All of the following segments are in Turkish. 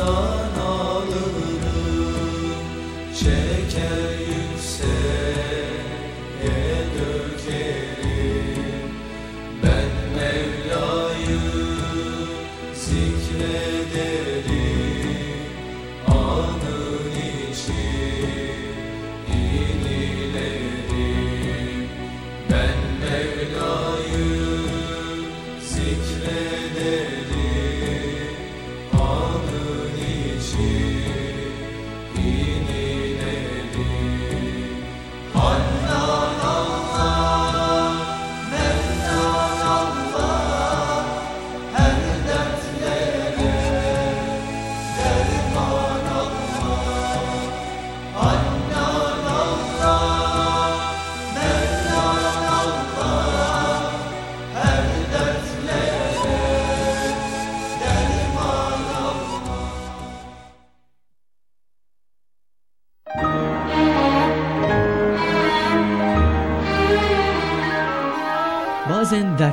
있어.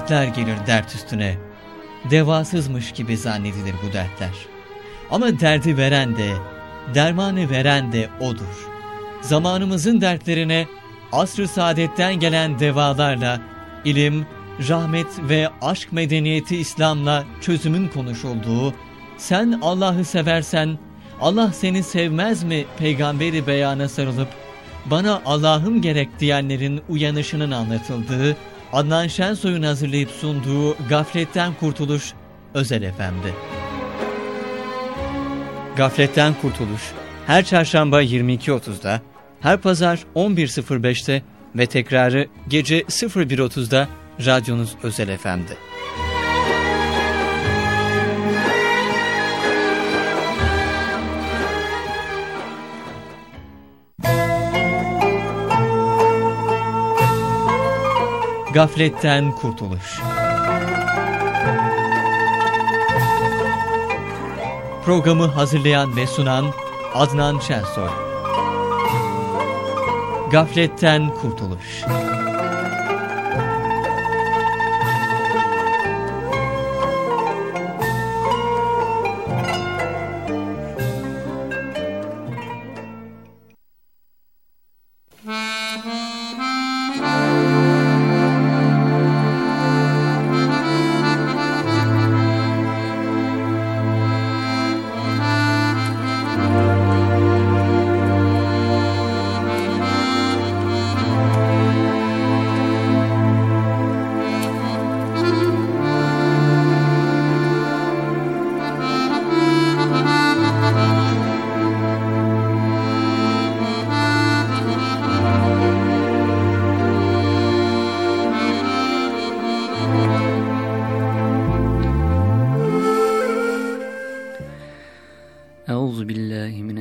Dertler gelir dert üstüne. Devasızmış gibi zannedilir bu dertler. Ama derdi veren de, dermanı veren de O'dur. Zamanımızın dertlerine asr-ı saadetten gelen devalarla, ilim, rahmet ve aşk medeniyeti İslam'la çözümün konuşulduğu, sen Allah'ı seversen, Allah seni sevmez mi peygamberi beyana sarılıp, bana Allah'ım gerek diyenlerin uyanışının anlatıldığı, Adnan Şensoy'un hazırlayıp sunduğu Gafletten Kurtuluş Özel efendi. Gafletten Kurtuluş her çarşamba 22.30'da, her pazar 11.05'te ve tekrarı gece 01.30'da radyonuz Özel efendi. Gafletten Kurtuluş Programı hazırlayan ve sunan Adnan Şensoy. Gafletten Kurtuluş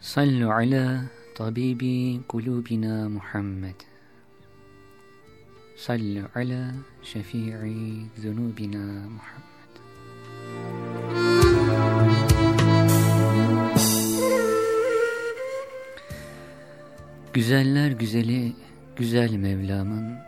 Sallu ala tabibi kulubina Muhammed. Sallu ala şefii zunubina Muhammed. Güzeller güzeli güzel Mevlam'ın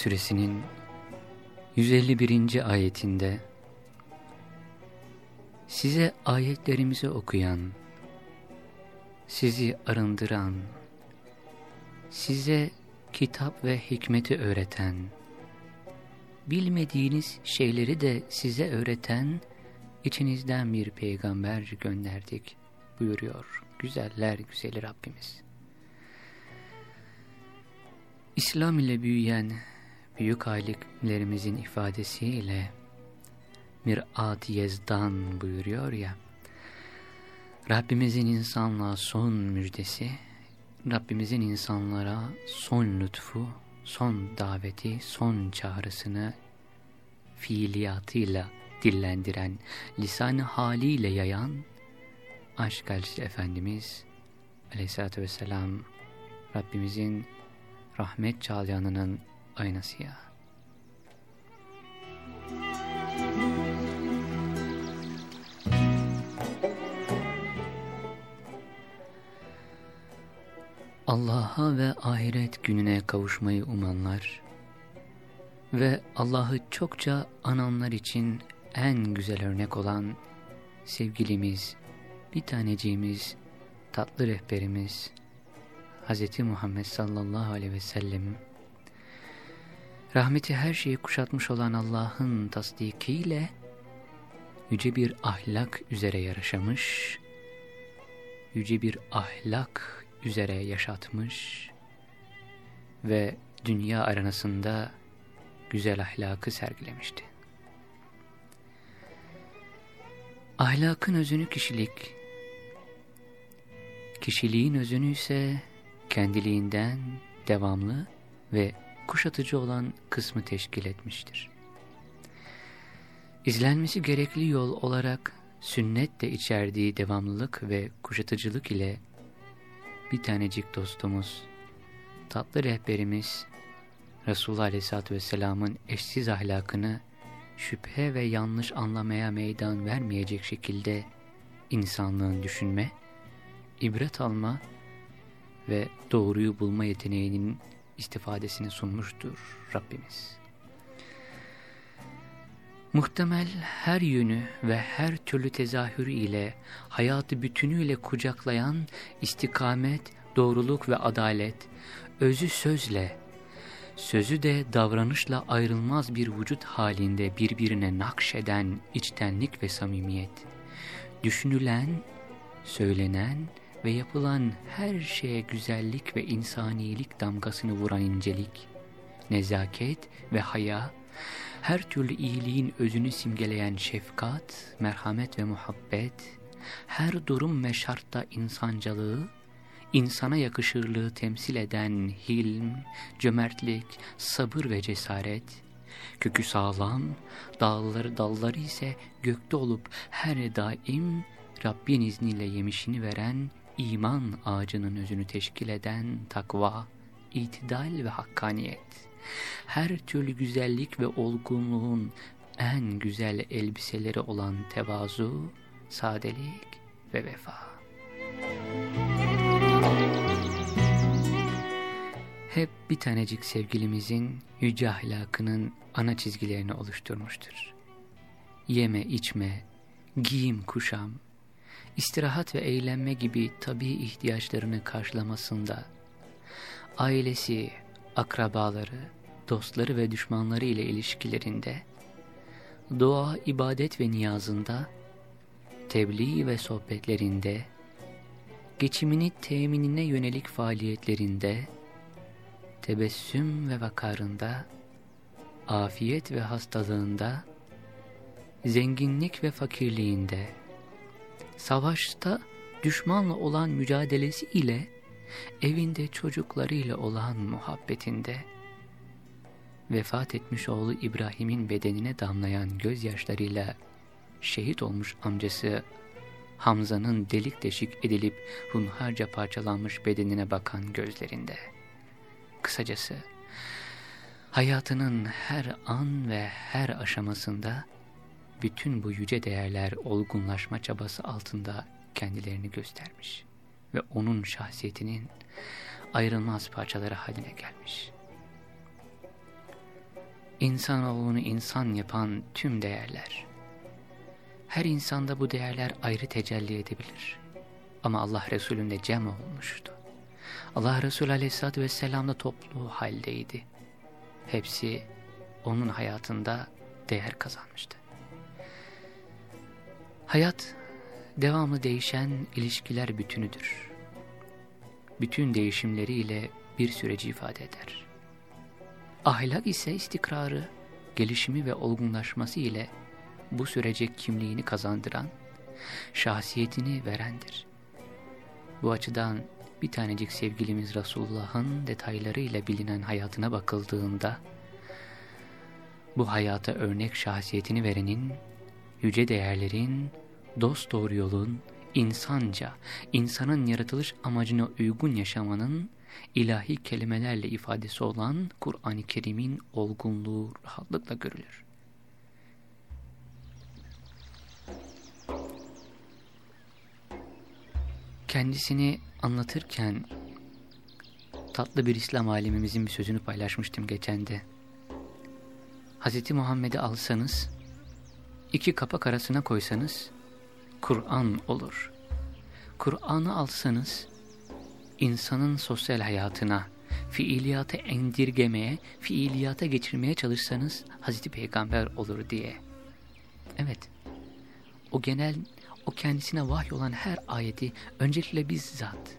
Suresinin 151. ayetinde size ayetlerimizi okuyan, sizi arındıran, size kitap ve hikmeti öğreten, bilmediğiniz şeyleri de size öğreten içinizden bir peygamber gönderdik buyuruyor güzeller güzeli Rabbimiz. İslam ile büyüyen büyük alimlerimizin ifadesiyle Mirat Yezdan buyuruyor ya, Rabbimizin insanlığa son müjdesi, Rabbimizin insanlara son lütfu, son daveti, son çağrısını fiiliyatıyla dillendiren, lisan haliyle yayan aşk elçisi Efendimiz aleyhissalatü vesselam Rabbimizin rahmet çağlayanının aynası ya. Allah'a ve ahiret gününe kavuşmayı umanlar ve Allah'ı çokça ananlar için en güzel örnek olan sevgilimiz, bir taneciğimiz, tatlı rehberimiz Hz. Muhammed sallallahu aleyhi ve sellem rahmeti her şeyi kuşatmış olan Allah'ın tasdikiyle yüce bir ahlak üzere yaşamış, yüce bir ahlak üzere yaşatmış ve dünya aranasında güzel ahlakı sergilemişti. Ahlakın özünü kişilik, kişiliğin özünü ise kendiliğinden devamlı ve kuşatıcı olan kısmı teşkil etmiştir. İzlenmesi gerekli yol olarak sünnet de içerdiği devamlılık ve kuşatıcılık ile bir tanecik dostumuz, tatlı rehberimiz Resulullah Aleyhisselatü Vesselam'ın eşsiz ahlakını şüphe ve yanlış anlamaya meydan vermeyecek şekilde insanlığın düşünme, ibret alma ve doğruyu bulma yeteneğinin istifadesini sunmuştur Rabbimiz. Muhtemel her yönü ve her türlü tezahürü ile hayatı bütünüyle kucaklayan istikamet, doğruluk ve adalet, özü sözle, sözü de davranışla ayrılmaz bir vücut halinde birbirine nakşeden içtenlik ve samimiyet, düşünülen, söylenen ve yapılan her şeye güzellik ve insanilik damgasını vuran incelik, nezaket ve haya, her türlü iyiliğin özünü simgeleyen şefkat, merhamet ve muhabbet, her durum ve şartta insancalığı, insana yakışırlığı temsil eden hilm, cömertlik, sabır ve cesaret, kökü sağlam, dağları dalları ise gökte olup her daim Rabbin izniyle yemişini veren iman ağacının özünü teşkil eden takva, itidal ve hakkaniyet, her türlü güzellik ve olgunluğun en güzel elbiseleri olan tevazu, sadelik ve vefa. Hep bir tanecik sevgilimizin yüce ahlakının ana çizgilerini oluşturmuştur. Yeme, içme, giyim, kuşam, istirahat ve eğlenme gibi tabi ihtiyaçlarını karşılamasında, ailesi, akrabaları, dostları ve düşmanları ile ilişkilerinde, dua, ibadet ve niyazında, tebliğ ve sohbetlerinde, geçimini teminine yönelik faaliyetlerinde, tebessüm ve vakarında, afiyet ve hastalığında, zenginlik ve fakirliğinde, savaşta düşmanla olan mücadelesi ile evinde çocuklarıyla olan muhabbetinde, vefat etmiş oğlu İbrahim'in bedenine damlayan gözyaşlarıyla şehit olmuş amcası Hamza'nın delik deşik edilip hunharca parçalanmış bedenine bakan gözlerinde. Kısacası hayatının her an ve her aşamasında bütün bu yüce değerler olgunlaşma çabası altında kendilerini göstermiş ve onun şahsiyetinin ayrılmaz parçaları haline gelmiş. insanoğlunu insan yapan tüm değerler. Her insanda bu değerler ayrı tecelli edebilir. Ama Allah Resulü'nde cem olmuştu. Allah Resulü Aleyhisselatü Vesselam da toplu haldeydi. Hepsi onun hayatında değer kazanmıştı. Hayat devamlı değişen ilişkiler bütünüdür. Bütün değişimleriyle bir süreci ifade eder. Ahlak ise istikrarı, gelişimi ve olgunlaşması ile bu sürece kimliğini kazandıran, şahsiyetini verendir. Bu açıdan bir tanecik sevgilimiz Resulullah'ın detaylarıyla bilinen hayatına bakıldığında, bu hayata örnek şahsiyetini verenin, yüce değerlerin, dost doğru yolun, insanca, insanın yaratılış amacına uygun yaşamanın ilahi kelimelerle ifadesi olan Kur'an-ı Kerim'in olgunluğu rahatlıkla görülür. Kendisini anlatırken tatlı bir İslam alemimizin bir sözünü paylaşmıştım geçen de. Hz. Muhammed'i alsanız, iki kapak arasına koysanız, Kur'an olur. Kur'an'ı alsanız, insanın sosyal hayatına, fiiliyata endirgemeye, fiiliyata geçirmeye çalışsanız Hazreti Peygamber olur diye. Evet, o genel, o kendisine vahy olan her ayeti öncelikle bizzat,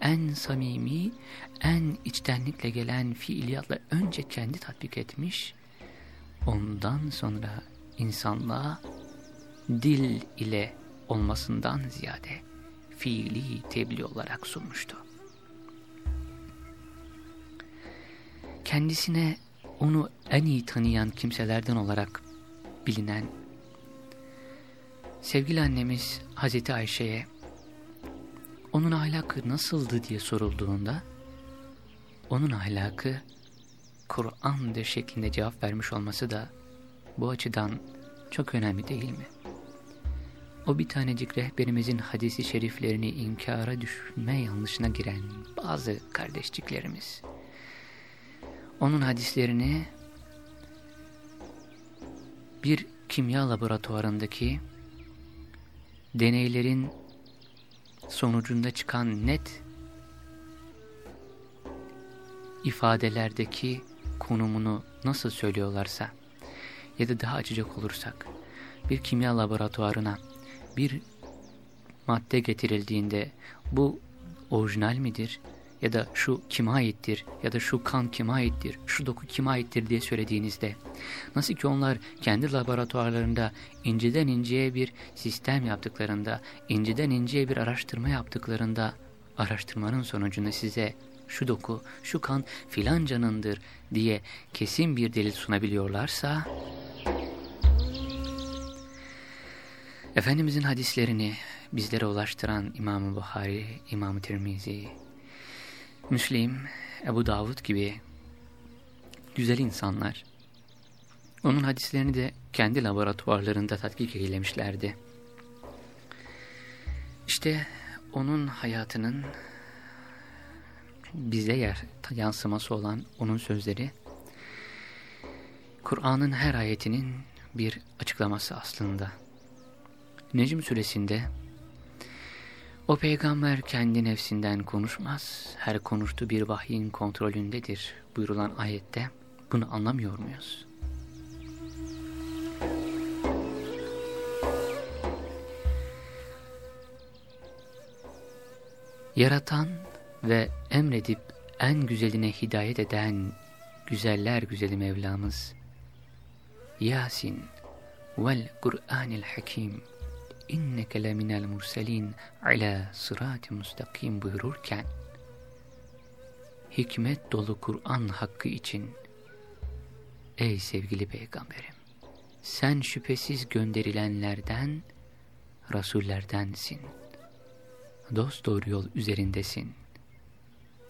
en samimi, en içtenlikle gelen fiiliyatla önce kendi tatbik etmiş, ondan sonra insanlığa dil ile olmasından ziyade fiili tebliğ olarak sunmuştu. Kendisine onu en iyi tanıyan kimselerden olarak bilinen sevgili annemiz Hazreti Ayşe'ye onun ahlakı nasıldı diye sorulduğunda onun ahlakı Kur'an'dır şeklinde cevap vermiş olması da bu açıdan çok önemli değil mi? O bir tanecik rehberimizin hadisi şeriflerini inkara düşme yanlışına giren bazı kardeşçiklerimiz. Onun hadislerini bir kimya laboratuvarındaki deneylerin sonucunda çıkan net ifadelerdeki konumunu nasıl söylüyorlarsa ya da daha açacak olursak bir kimya laboratuvarına bir madde getirildiğinde bu orijinal midir? Ya da şu kime aittir? Ya da şu kan kime aittir, şu doku kime aittir diye söylediğinizde nasıl ki onlar kendi laboratuvarlarında inceden inceye bir sistem yaptıklarında, inceden inceye bir araştırma yaptıklarında araştırmanın sonucunda size şu doku, şu kan filancanındır diye kesin bir delil sunabiliyorlarsa Efendimizin hadislerini bizlere ulaştıran İmam-ı Buhari, İmam-ı Tirmizi, Müslim, Ebu Davud gibi güzel insanlar onun hadislerini de kendi laboratuvarlarında tatkik eylemişlerdi. İşte onun hayatının bize yer yansıması olan onun sözleri Kur'an'ın her ayetinin bir açıklaması aslında. Necm suresinde o peygamber kendi nefsinden konuşmaz, her konuştuğu bir vahyin kontrolündedir buyurulan ayette bunu anlamıyor muyuz? Yaratan ve emredip en güzeline hidayet eden güzeller güzeli Mevlamız Yasin vel Kur'anil Hakim inneke leminel murselin ala sırat-ı müstakim buyururken hikmet dolu Kur'an hakkı için ey sevgili peygamberim sen şüphesiz gönderilenlerden rasullerdensin dost doğru yol üzerindesin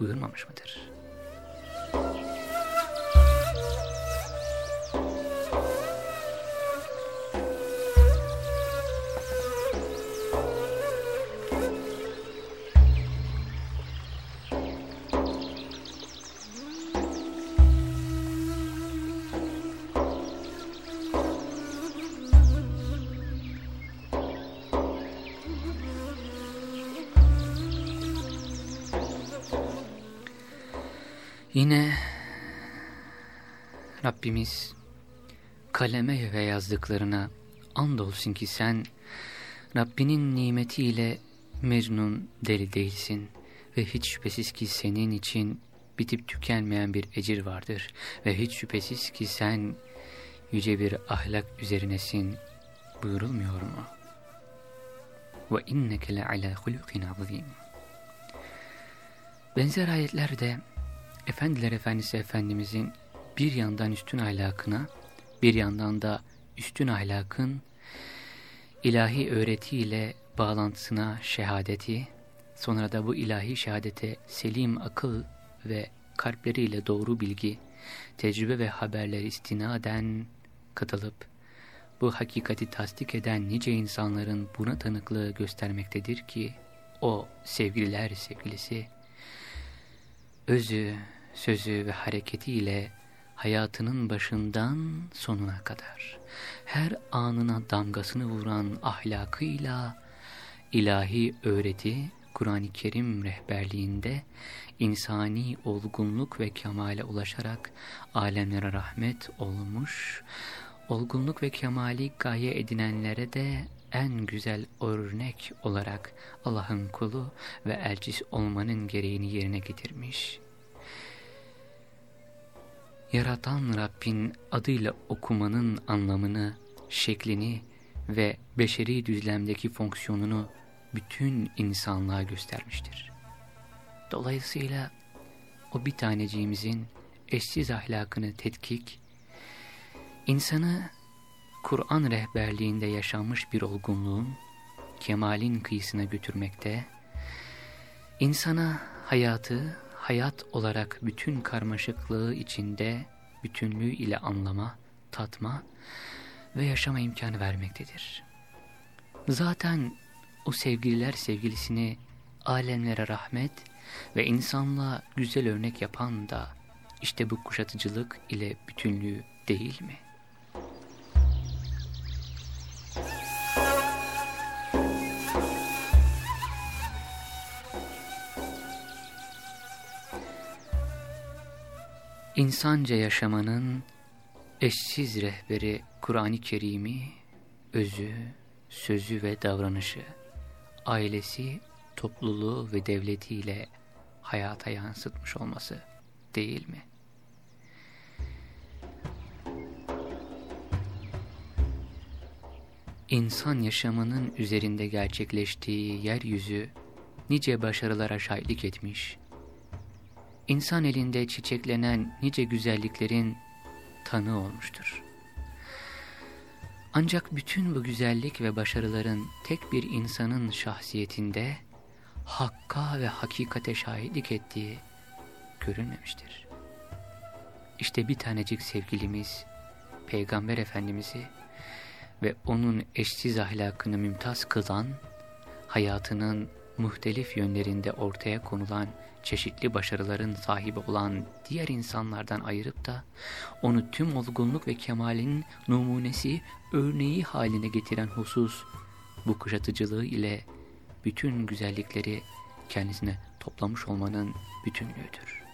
buyurmamış mıdır? Yine Rabbimiz kaleme ve yazdıklarına andolsun ki sen Rabbinin nimetiyle mecnun deli değilsin ve hiç şüphesiz ki senin için bitip tükenmeyen bir ecir vardır ve hiç şüphesiz ki sen yüce bir ahlak üzerinesin buyurulmuyor mu? Ve inneke le ala hulukin azim. Benzer ayetlerde Efendiler Efendisi Efendimizin bir yandan üstün ahlakına, bir yandan da üstün ahlakın ilahi öğretiyle bağlantısına şehadeti, sonra da bu ilahi şehadete selim akıl ve kalpleriyle doğru bilgi, tecrübe ve haberler istinaden katılıp, bu hakikati tasdik eden nice insanların buna tanıklığı göstermektedir ki, o sevgililer sevgilisi, özü, sözü ve hareketiyle hayatının başından sonuna kadar her anına damgasını vuran ahlakıyla ilahi öğreti Kur'an-ı Kerim rehberliğinde insani olgunluk ve kemale ulaşarak alemlere rahmet olmuş, olgunluk ve kemali gaye edinenlere de en güzel örnek olarak Allah'ın kulu ve elçisi olmanın gereğini yerine getirmiş. Yaratan Rabbin adıyla okumanın anlamını, şeklini ve beşeri düzlemdeki fonksiyonunu bütün insanlığa göstermiştir. Dolayısıyla o bir taneciğimizin eşsiz ahlakını tetkik, insanı Kur'an rehberliğinde yaşanmış bir olgunluğun, kemalin kıyısına götürmekte, insana hayatı, hayat olarak bütün karmaşıklığı içinde bütünlüğü ile anlama, tatma ve yaşama imkanı vermektedir. Zaten o sevgililer sevgilisini alemlere rahmet ve insanlığa güzel örnek yapan da işte bu kuşatıcılık ile bütünlüğü değil mi? İnsanca yaşamanın eşsiz rehberi Kur'an-ı Kerim'i, özü, sözü ve davranışı, ailesi, topluluğu ve devletiyle hayata yansıtmış olması değil mi? İnsan yaşamının üzerinde gerçekleştiği yeryüzü nice başarılara şahitlik etmiş, insan elinde çiçeklenen nice güzelliklerin tanı olmuştur. Ancak bütün bu güzellik ve başarıların tek bir insanın şahsiyetinde hakka ve hakikate şahitlik ettiği görünmemiştir. İşte bir tanecik sevgilimiz Peygamber Efendimiz'i ve onun eşsiz ahlakını mümtaz kılan, hayatının muhtelif yönlerinde ortaya konulan çeşitli başarıların sahibi olan diğer insanlardan ayırıp da onu tüm olgunluk ve kemalin numunesi, örneği haline getiren husus bu kuşatıcılığı ile bütün güzellikleri kendisine toplamış olmanın bütünlüğüdür.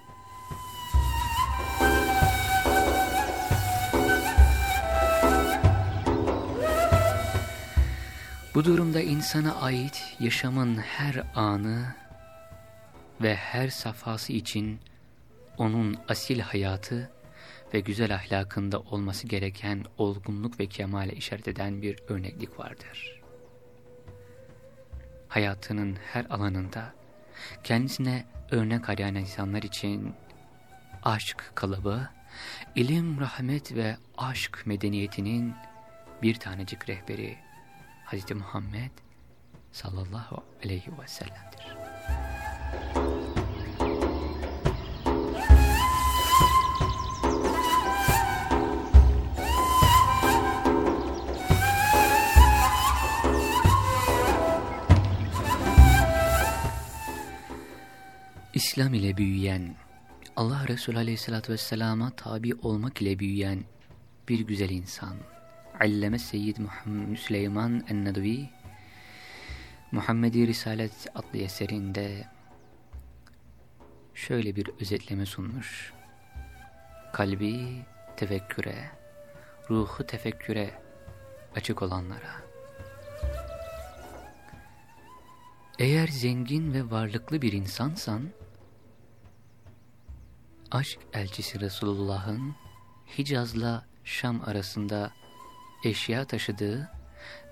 Bu durumda insana ait yaşamın her anı ve her safhası için onun asil hayatı ve güzel ahlakında olması gereken olgunluk ve kemale işaret eden bir örneklik vardır. Hayatının her alanında kendisine örnek arayan insanlar için aşk kalıbı, ilim, rahmet ve aşk medeniyetinin bir tanecik rehberi Hz. Muhammed sallallahu aleyhi ve sellem'dir. İslam ile büyüyen, Allah Resulü Aleyhisselatü Vesselam'a tabi olmak ile büyüyen bir güzel insan. Alleme Seyyid Muhammed Süleyman Ennedvi, Muhammedi Risalet adlı eserinde şöyle bir özetleme sunmuş. Kalbi tefekküre, ruhu tefekküre açık olanlara. Eğer zengin ve varlıklı bir insansan, aşk elçisi Resulullah'ın Hicaz'la Şam arasında eşya taşıdığı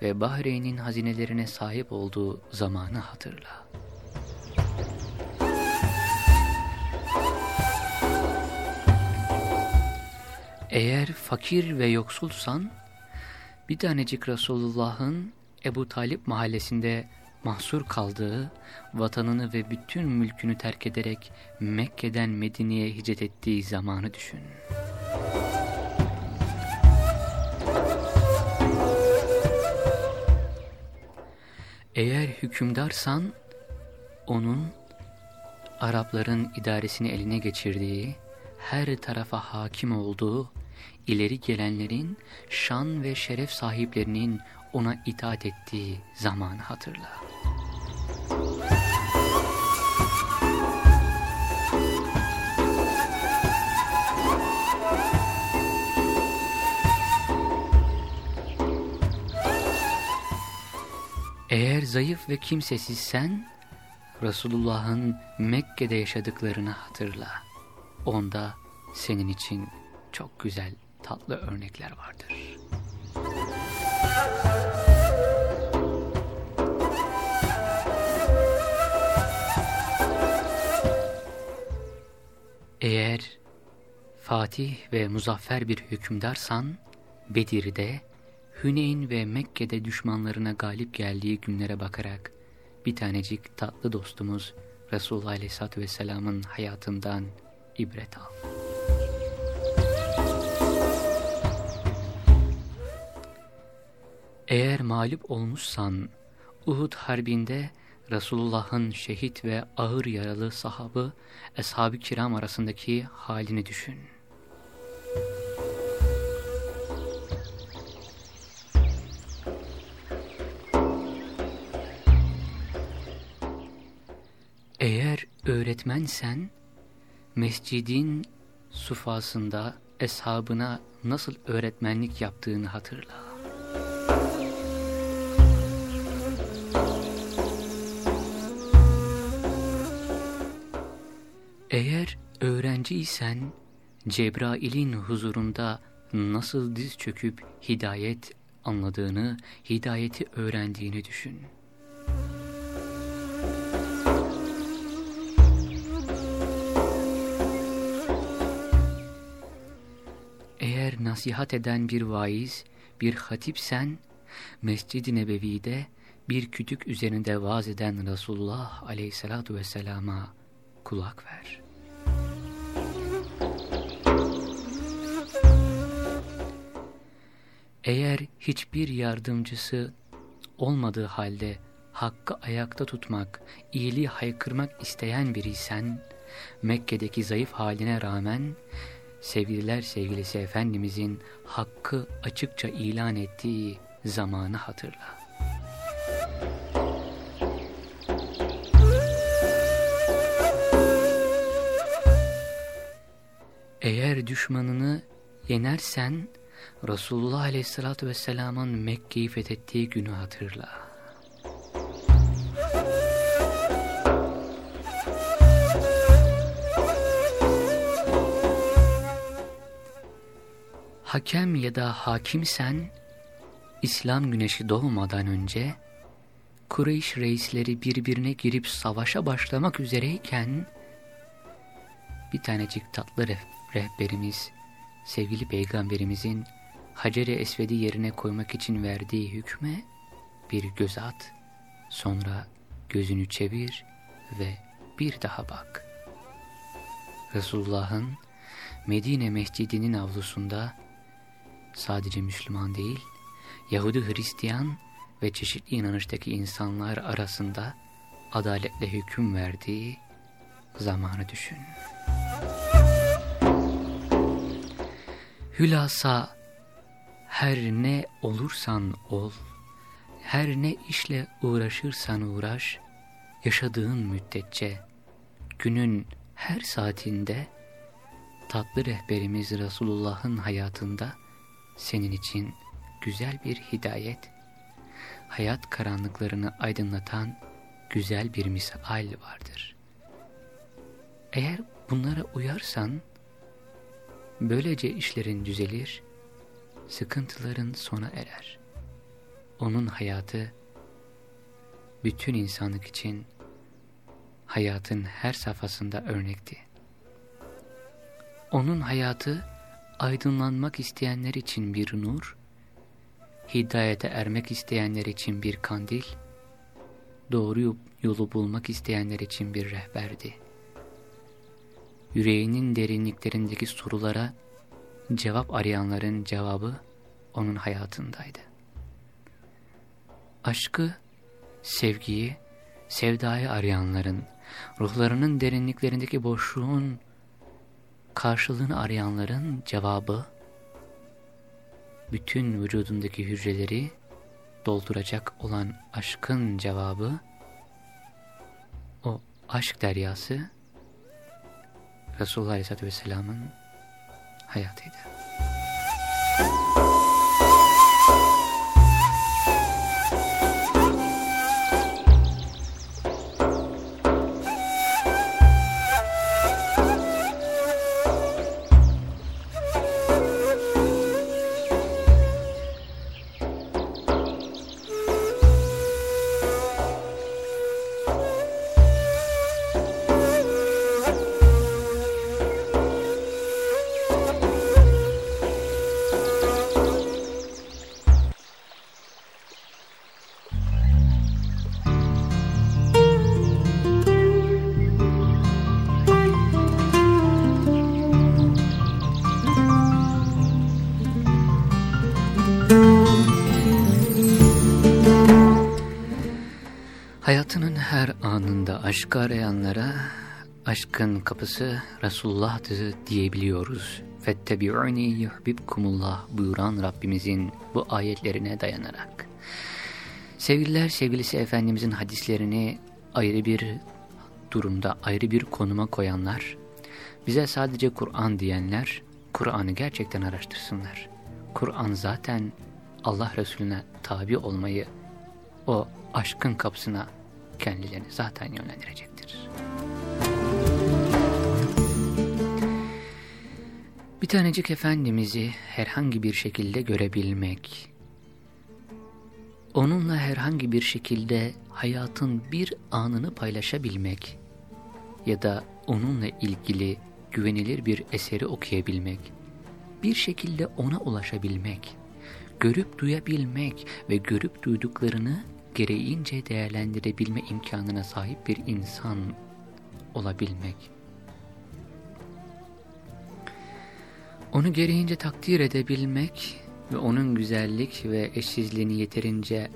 ve Bahreyn'in hazinelerine sahip olduğu zamanı hatırla. Eğer fakir ve yoksulsan, bir tanecik Resulullah'ın Ebu Talip mahallesinde mahsur kaldığı, vatanını ve bütün mülkünü terk ederek Mekke'den Medine'ye hicret ettiği zamanı düşün. Eğer hükümdarsan, onun Arapların idaresini eline geçirdiği, her tarafa hakim olduğu, ileri gelenlerin şan ve şeref sahiplerinin ona itaat ettiği zamanı hatırla. Eğer zayıf ve kimsesizsen, Resulullah'ın Mekke'de yaşadıklarını hatırla. Onda senin için çok güzel, tatlı örnekler vardır. Eğer Fatih ve muzaffer bir hükümdarsan, Bedir'de, Hüneyn ve Mekke'de düşmanlarına galip geldiği günlere bakarak, bir tanecik tatlı dostumuz Resulullah Aleyhisselatü Vesselam'ın hayatından ibret al. Eğer mağlup olmuşsan, Uhud Harbi'nde Resulullah'ın şehit ve ağır yaralı sahabı, Eshab-ı Kiram arasındaki halini düşün. Eğer öğretmensen, mescidin sufasında eshabına nasıl öğretmenlik yaptığını hatırla. Eğer öğrenciysen Cebrail'in huzurunda nasıl diz çöküp hidayet anladığını, hidayeti öğrendiğini düşün. Eğer nasihat eden bir vaiz, bir hatipsen, Mescid-i Nebevi'de bir kütük üzerinde vaaz eden Resulullah aleyhissalatu vesselama kulak ver. Eğer hiçbir yardımcısı olmadığı halde hakkı ayakta tutmak, iyiliği haykırmak isteyen biriysen, Mekke'deki zayıf haline rağmen, sevgililer sevgilisi Efendimizin hakkı açıkça ilan ettiği zamanı hatırla. Eğer düşmanını yenersen Resulullah Aleyhisselatü Vesselam'ın Mekke'yi fethettiği günü hatırla. Hakem ya da hakimsen İslam güneşi doğmadan önce Kureyş reisleri birbirine girip savaşa başlamak üzereyken bir tanecik tatlı rehberimiz, sevgili peygamberimizin Hacer-i Esved'i yerine koymak için verdiği hükme bir göz at, sonra gözünü çevir ve bir daha bak. Resulullah'ın Medine Mescidi'nin avlusunda sadece Müslüman değil, Yahudi Hristiyan ve çeşitli inanıştaki insanlar arasında adaletle hüküm verdiği zamanı düşün. Hülasa her ne olursan ol, her ne işle uğraşırsan uğraş, yaşadığın müddetçe günün her saatinde tatlı rehberimiz Resulullah'ın hayatında senin için güzel bir hidayet, hayat karanlıklarını aydınlatan güzel bir misal vardır. Eğer bunlara uyarsan, böylece işlerin düzelir, sıkıntıların sona erer. Onun hayatı, bütün insanlık için hayatın her safhasında örnekti. Onun hayatı, aydınlanmak isteyenler için bir nur, hidayete ermek isteyenler için bir kandil, doğru yolu bulmak isteyenler için bir rehberdi. Yüreğinin derinliklerindeki sorulara cevap arayanların cevabı onun hayatındaydı. Aşkı, sevgiyi, sevdayı arayanların, ruhlarının derinliklerindeki boşluğun karşılığını arayanların cevabı, bütün vücudundaki hücreleri dolduracak olan aşkın cevabı, o aşk deryası, Resulullah Aleyhisselatü Vesselam'ın hayatıydı. Kapısı Resulullah'tı diyebiliyoruz. Fettebi'uni yuhbibkumullah buyuran Rabbimizin bu ayetlerine dayanarak. Sevgililer sevgilisi Efendimizin hadislerini ayrı bir durumda, ayrı bir konuma koyanlar, bize sadece Kur'an diyenler, Kur'an'ı gerçekten araştırsınlar. Kur'an zaten Allah Resulüne tabi olmayı, o aşkın kapısına kendilerini zaten yönlendirecektir. Bir tanecik Efendimiz'i herhangi bir şekilde görebilmek, onunla herhangi bir şekilde hayatın bir anını paylaşabilmek ya da onunla ilgili güvenilir bir eseri okuyabilmek, bir şekilde ona ulaşabilmek, görüp duyabilmek ve görüp duyduklarını gereğince değerlendirebilme imkanına sahip bir insan olabilmek. Onu gereğince takdir edebilmek ve onun güzellik ve eşsizliğini yeterince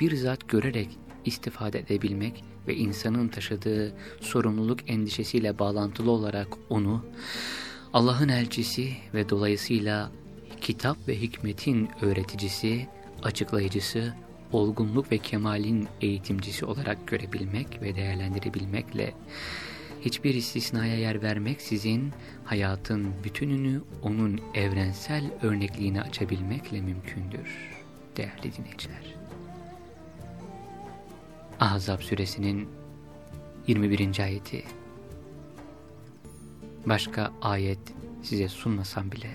bir zat görerek istifade edebilmek ve insanın taşıdığı sorumluluk endişesiyle bağlantılı olarak onu Allah'ın elçisi ve dolayısıyla kitap ve hikmetin öğreticisi, açıklayıcısı olgunluk ve kemalin eğitimcisi olarak görebilmek ve değerlendirebilmekle hiçbir istisnaya yer vermek sizin hayatın bütününü onun evrensel örnekliğine açabilmekle mümkündür değerli dinleyiciler. Ahzab suresinin 21. ayeti Başka ayet size sunmasam bile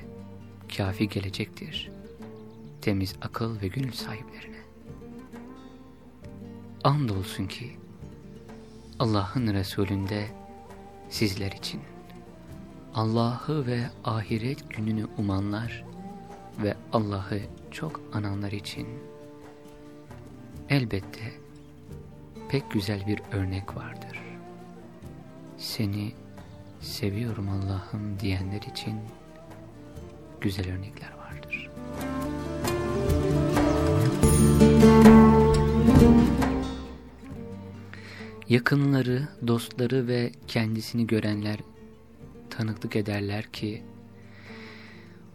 kafi gelecektir. Temiz akıl ve gönül sahiplerine. Andolsun ki Allah'ın Resulünde sizler için Allah'ı ve ahiret gününü umanlar ve Allah'ı çok ananlar için elbette pek güzel bir örnek vardır. Seni seviyorum Allah'ım diyenler için güzel örnekler vardır. Yakınları, dostları ve kendisini görenler tanıklık ederler ki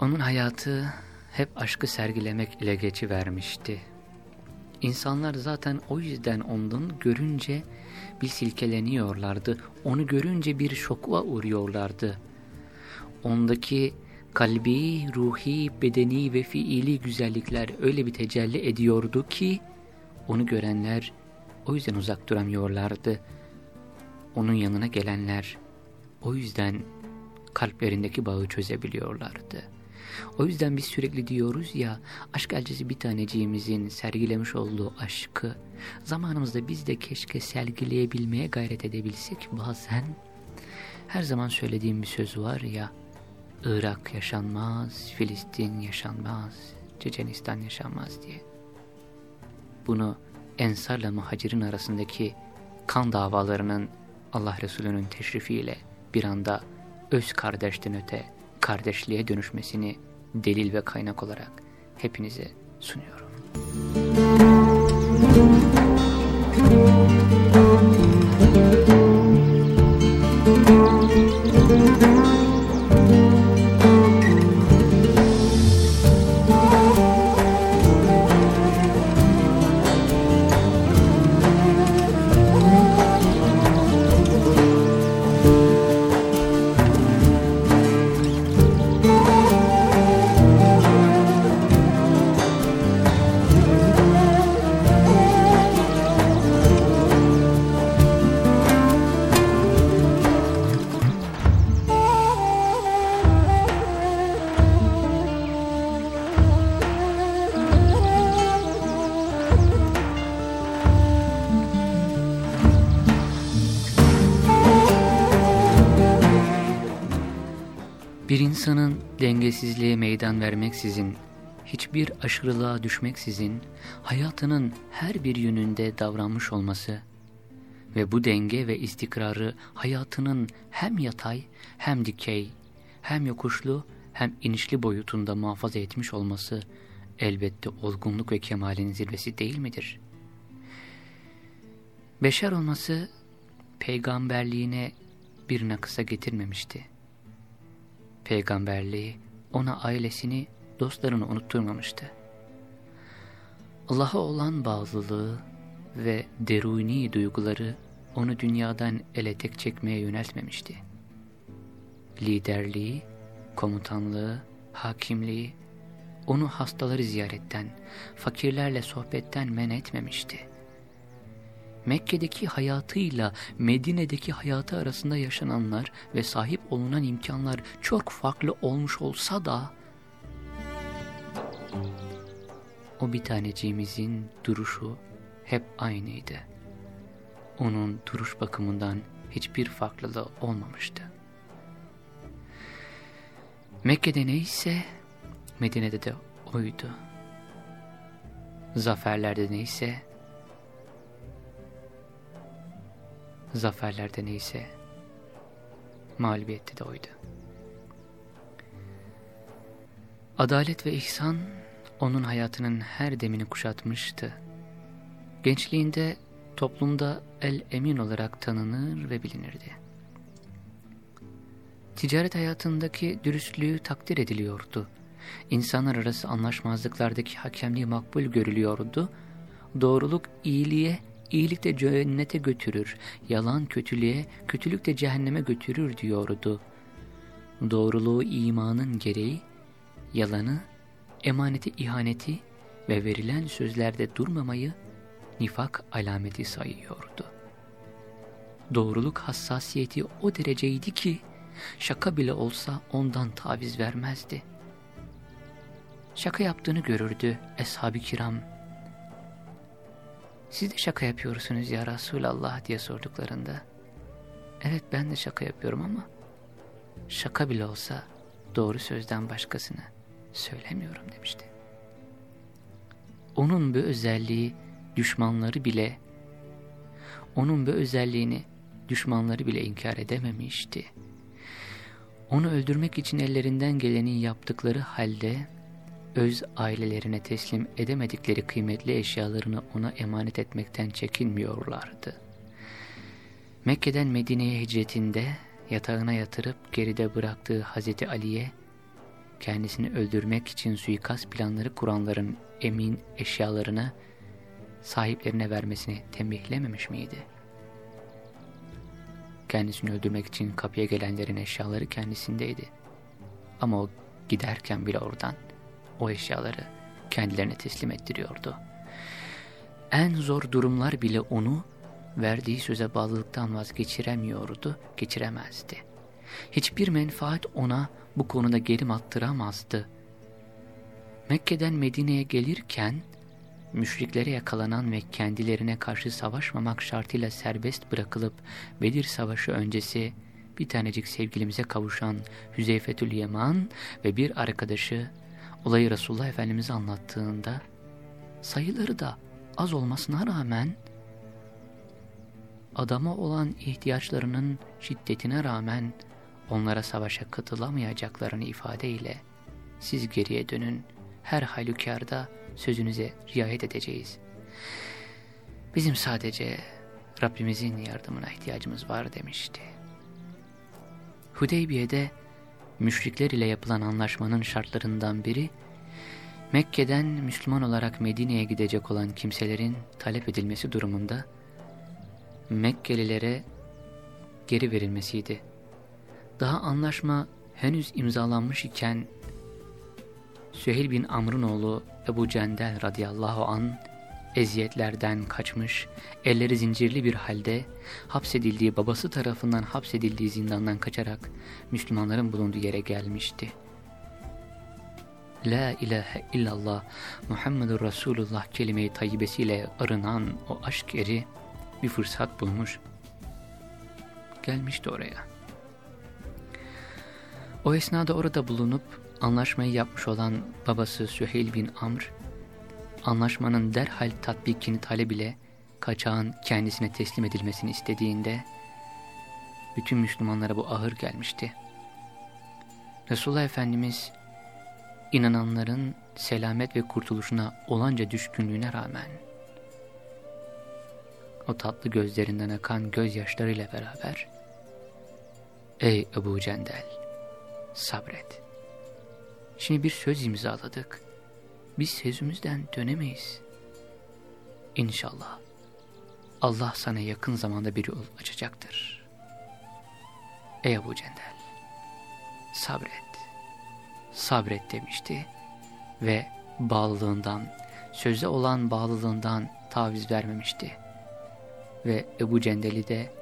onun hayatı hep aşkı sergilemek ile geçivermişti. İnsanlar zaten o yüzden ondan görünce bir silkeleniyorlardı. Onu görünce bir şokla uğruyorlardı. Ondaki kalbi, ruhi, bedeni ve fiili güzellikler öyle bir tecelli ediyordu ki onu görenler o yüzden uzak duramıyorlardı. Onun yanına gelenler o yüzden kalplerindeki bağı çözebiliyorlardı. O yüzden biz sürekli diyoruz ya aşk elçisi bir taneciğimizin sergilemiş olduğu aşkı zamanımızda biz de keşke sergileyebilmeye gayret edebilsek bazen. Her zaman söylediğim bir söz var ya Irak yaşanmaz, Filistin yaşanmaz, Çeçenistan yaşanmaz diye. Bunu Ensar'la Muhacir'in arasındaki kan davalarının Allah Resulü'nün teşrifiyle bir anda öz kardeşten öte kardeşliğe dönüşmesini delil ve kaynak olarak hepinize sunuyorum. Bir meydan vermeksizin, hiçbir aşırılığa düşmeksizin, hayatının her bir yönünde davranmış olması ve bu denge ve istikrarı hayatının hem yatay hem dikey, hem yokuşlu hem inişli boyutunda muhafaza etmiş olması elbette olgunluk ve kemalin zirvesi değil midir? Beşer olması peygamberliğine bir nakısa getirmemişti peygamberliği ona ailesini, dostlarını unutturmamıştı. Allah'a olan bağlılığı ve deruni duyguları onu dünyadan ele tek çekmeye yöneltmemişti. Liderliği, komutanlığı, hakimliği onu hastaları ziyaretten, fakirlerle sohbetten men etmemişti. Mekke'deki hayatıyla Medine'deki hayatı arasında yaşananlar ve sahip olunan imkanlar çok farklı olmuş olsa da o bir taneciğimizin duruşu hep aynıydı. Onun duruş bakımından hiçbir farklılığı olmamıştı. Mekke'de neyse Medine'de de oydu. Zaferlerde neyse zaferlerde neyse mağlubiyette de oydu. Adalet ve ihsan onun hayatının her demini kuşatmıştı. Gençliğinde toplumda el-emin olarak tanınır ve bilinirdi. Ticaret hayatındaki dürüstlüğü takdir ediliyordu. İnsanlar arası anlaşmazlıklardaki hakemliği makbul görülüyordu. Doğruluk iyiliğe İyilik de cennete götürür, yalan kötülüğe, kötülük de cehenneme götürür diyordu. Doğruluğu imanın gereği, yalanı, emaneti ihaneti ve verilen sözlerde durmamayı nifak alameti sayıyordu. Doğruluk hassasiyeti o dereceydi ki, şaka bile olsa ondan taviz vermezdi. Şaka yaptığını görürdü eshab-ı kiram, siz de şaka yapıyorsunuz ya Resulallah diye sorduklarında evet ben de şaka yapıyorum ama şaka bile olsa doğru sözden başkasını söylemiyorum demişti. Onun bu özelliği düşmanları bile onun bu özelliğini düşmanları bile inkar edememişti. Onu öldürmek için ellerinden geleni yaptıkları halde öz ailelerine teslim edemedikleri kıymetli eşyalarını ona emanet etmekten çekinmiyorlardı. Mekke'den Medine'ye hicretinde yatağına yatırıp geride bıraktığı Hazreti Ali'ye kendisini öldürmek için suikast planları kuranların emin eşyalarına sahiplerine vermesini tembihlememiş miydi? Kendisini öldürmek için kapıya gelenlerin eşyaları kendisindeydi. Ama o giderken bile oradan o eşyaları kendilerine teslim ettiriyordu. En zor durumlar bile onu verdiği söze bağlılıktan vazgeçiremiyordu, geçiremezdi. Hiçbir menfaat ona bu konuda gerim attıramazdı. Mekke'den Medine'ye gelirken müşriklere yakalanan ve kendilerine karşı savaşmamak şartıyla serbest bırakılıp Bedir Savaşı öncesi bir tanecik sevgilimize kavuşan Hüzeyfetül Yaman ve bir arkadaşı olayı Resulullah Efendimiz'e anlattığında sayıları da az olmasına rağmen adama olan ihtiyaçlarının şiddetine rağmen onlara savaşa katılamayacaklarını ifadeyle siz geriye dönün her halükarda sözünüze riayet edeceğiz. Bizim sadece Rabbimizin yardımına ihtiyacımız var demişti. Hudeybiye'de müşrikler ile yapılan anlaşmanın şartlarından biri, Mekke'den Müslüman olarak Medine'ye gidecek olan kimselerin talep edilmesi durumunda, Mekkelilere geri verilmesiydi. Daha anlaşma henüz imzalanmış iken Süheyl bin Amr'ın oğlu Ebu Cendel radıyallahu an eziyetlerden kaçmış, elleri zincirli bir halde hapsedildiği babası tarafından hapsedildiği zindandan kaçarak Müslümanların bulunduğu yere gelmişti. La ilahe illallah Muhammedur Resulullah kelime-i tayyibesiyle arınan o aşk eri bir fırsat bulmuş. Gelmişti oraya. O esnada orada bulunup anlaşmayı yapmış olan babası Süheyl bin Amr, anlaşmanın derhal tatbikini talep ile kaçağın kendisine teslim edilmesini istediğinde, bütün Müslümanlara bu ahır gelmişti. Resulullah Efendimiz, inananların selamet ve kurtuluşuna olanca düşkünlüğüne rağmen, o tatlı gözlerinden akan gözyaşlarıyla beraber, Ey Ebu Cendel, sabret. Şimdi bir söz imzaladık. Biz sözümüzden dönemeyiz. İnşallah Allah sana yakın zamanda bir yol açacaktır. Ey Ebu Cendel, sabret, sabret demişti ve bağlılığından, söze olan bağlılığından taviz vermemişti. Ve Ebu Cendel'i de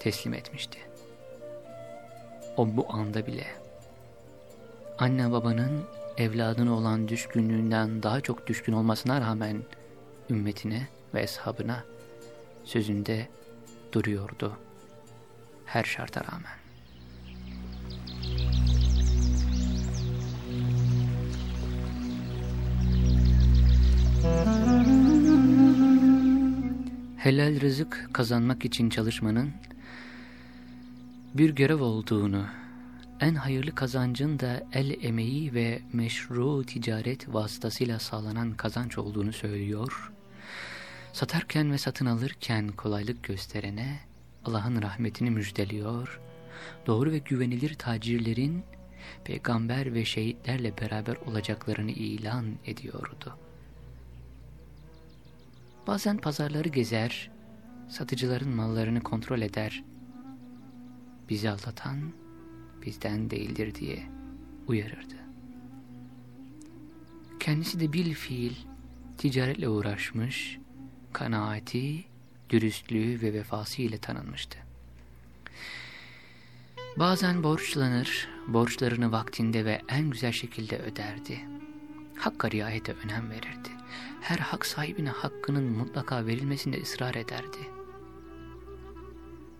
teslim etmişti. O bu anda bile anne babanın evladına olan düşkünlüğünden daha çok düşkün olmasına rağmen ümmetine ve eshabına sözünde duruyordu. Her şarta rağmen. Helal rızık kazanmak için çalışmanın bir görev olduğunu en hayırlı kazancın da el emeği ve meşru ticaret vasıtasıyla sağlanan kazanç olduğunu söylüyor. Satarken ve satın alırken kolaylık gösterene Allah'ın rahmetini müjdeliyor. Doğru ve güvenilir tacirlerin peygamber ve şehitlerle beraber olacaklarını ilan ediyordu. Bazen pazarları gezer, satıcıların mallarını kontrol eder. Bizi aldatan bizden değildir diye uyarırdı. Kendisi de bil fiil ticaretle uğraşmış, kanaati, dürüstlüğü ve vefası ile tanınmıştı. Bazen borçlanır, borçlarını vaktinde ve en güzel şekilde öderdi. Hakka riayete önem verirdi. Her hak sahibine hakkının mutlaka verilmesinde ısrar ederdi.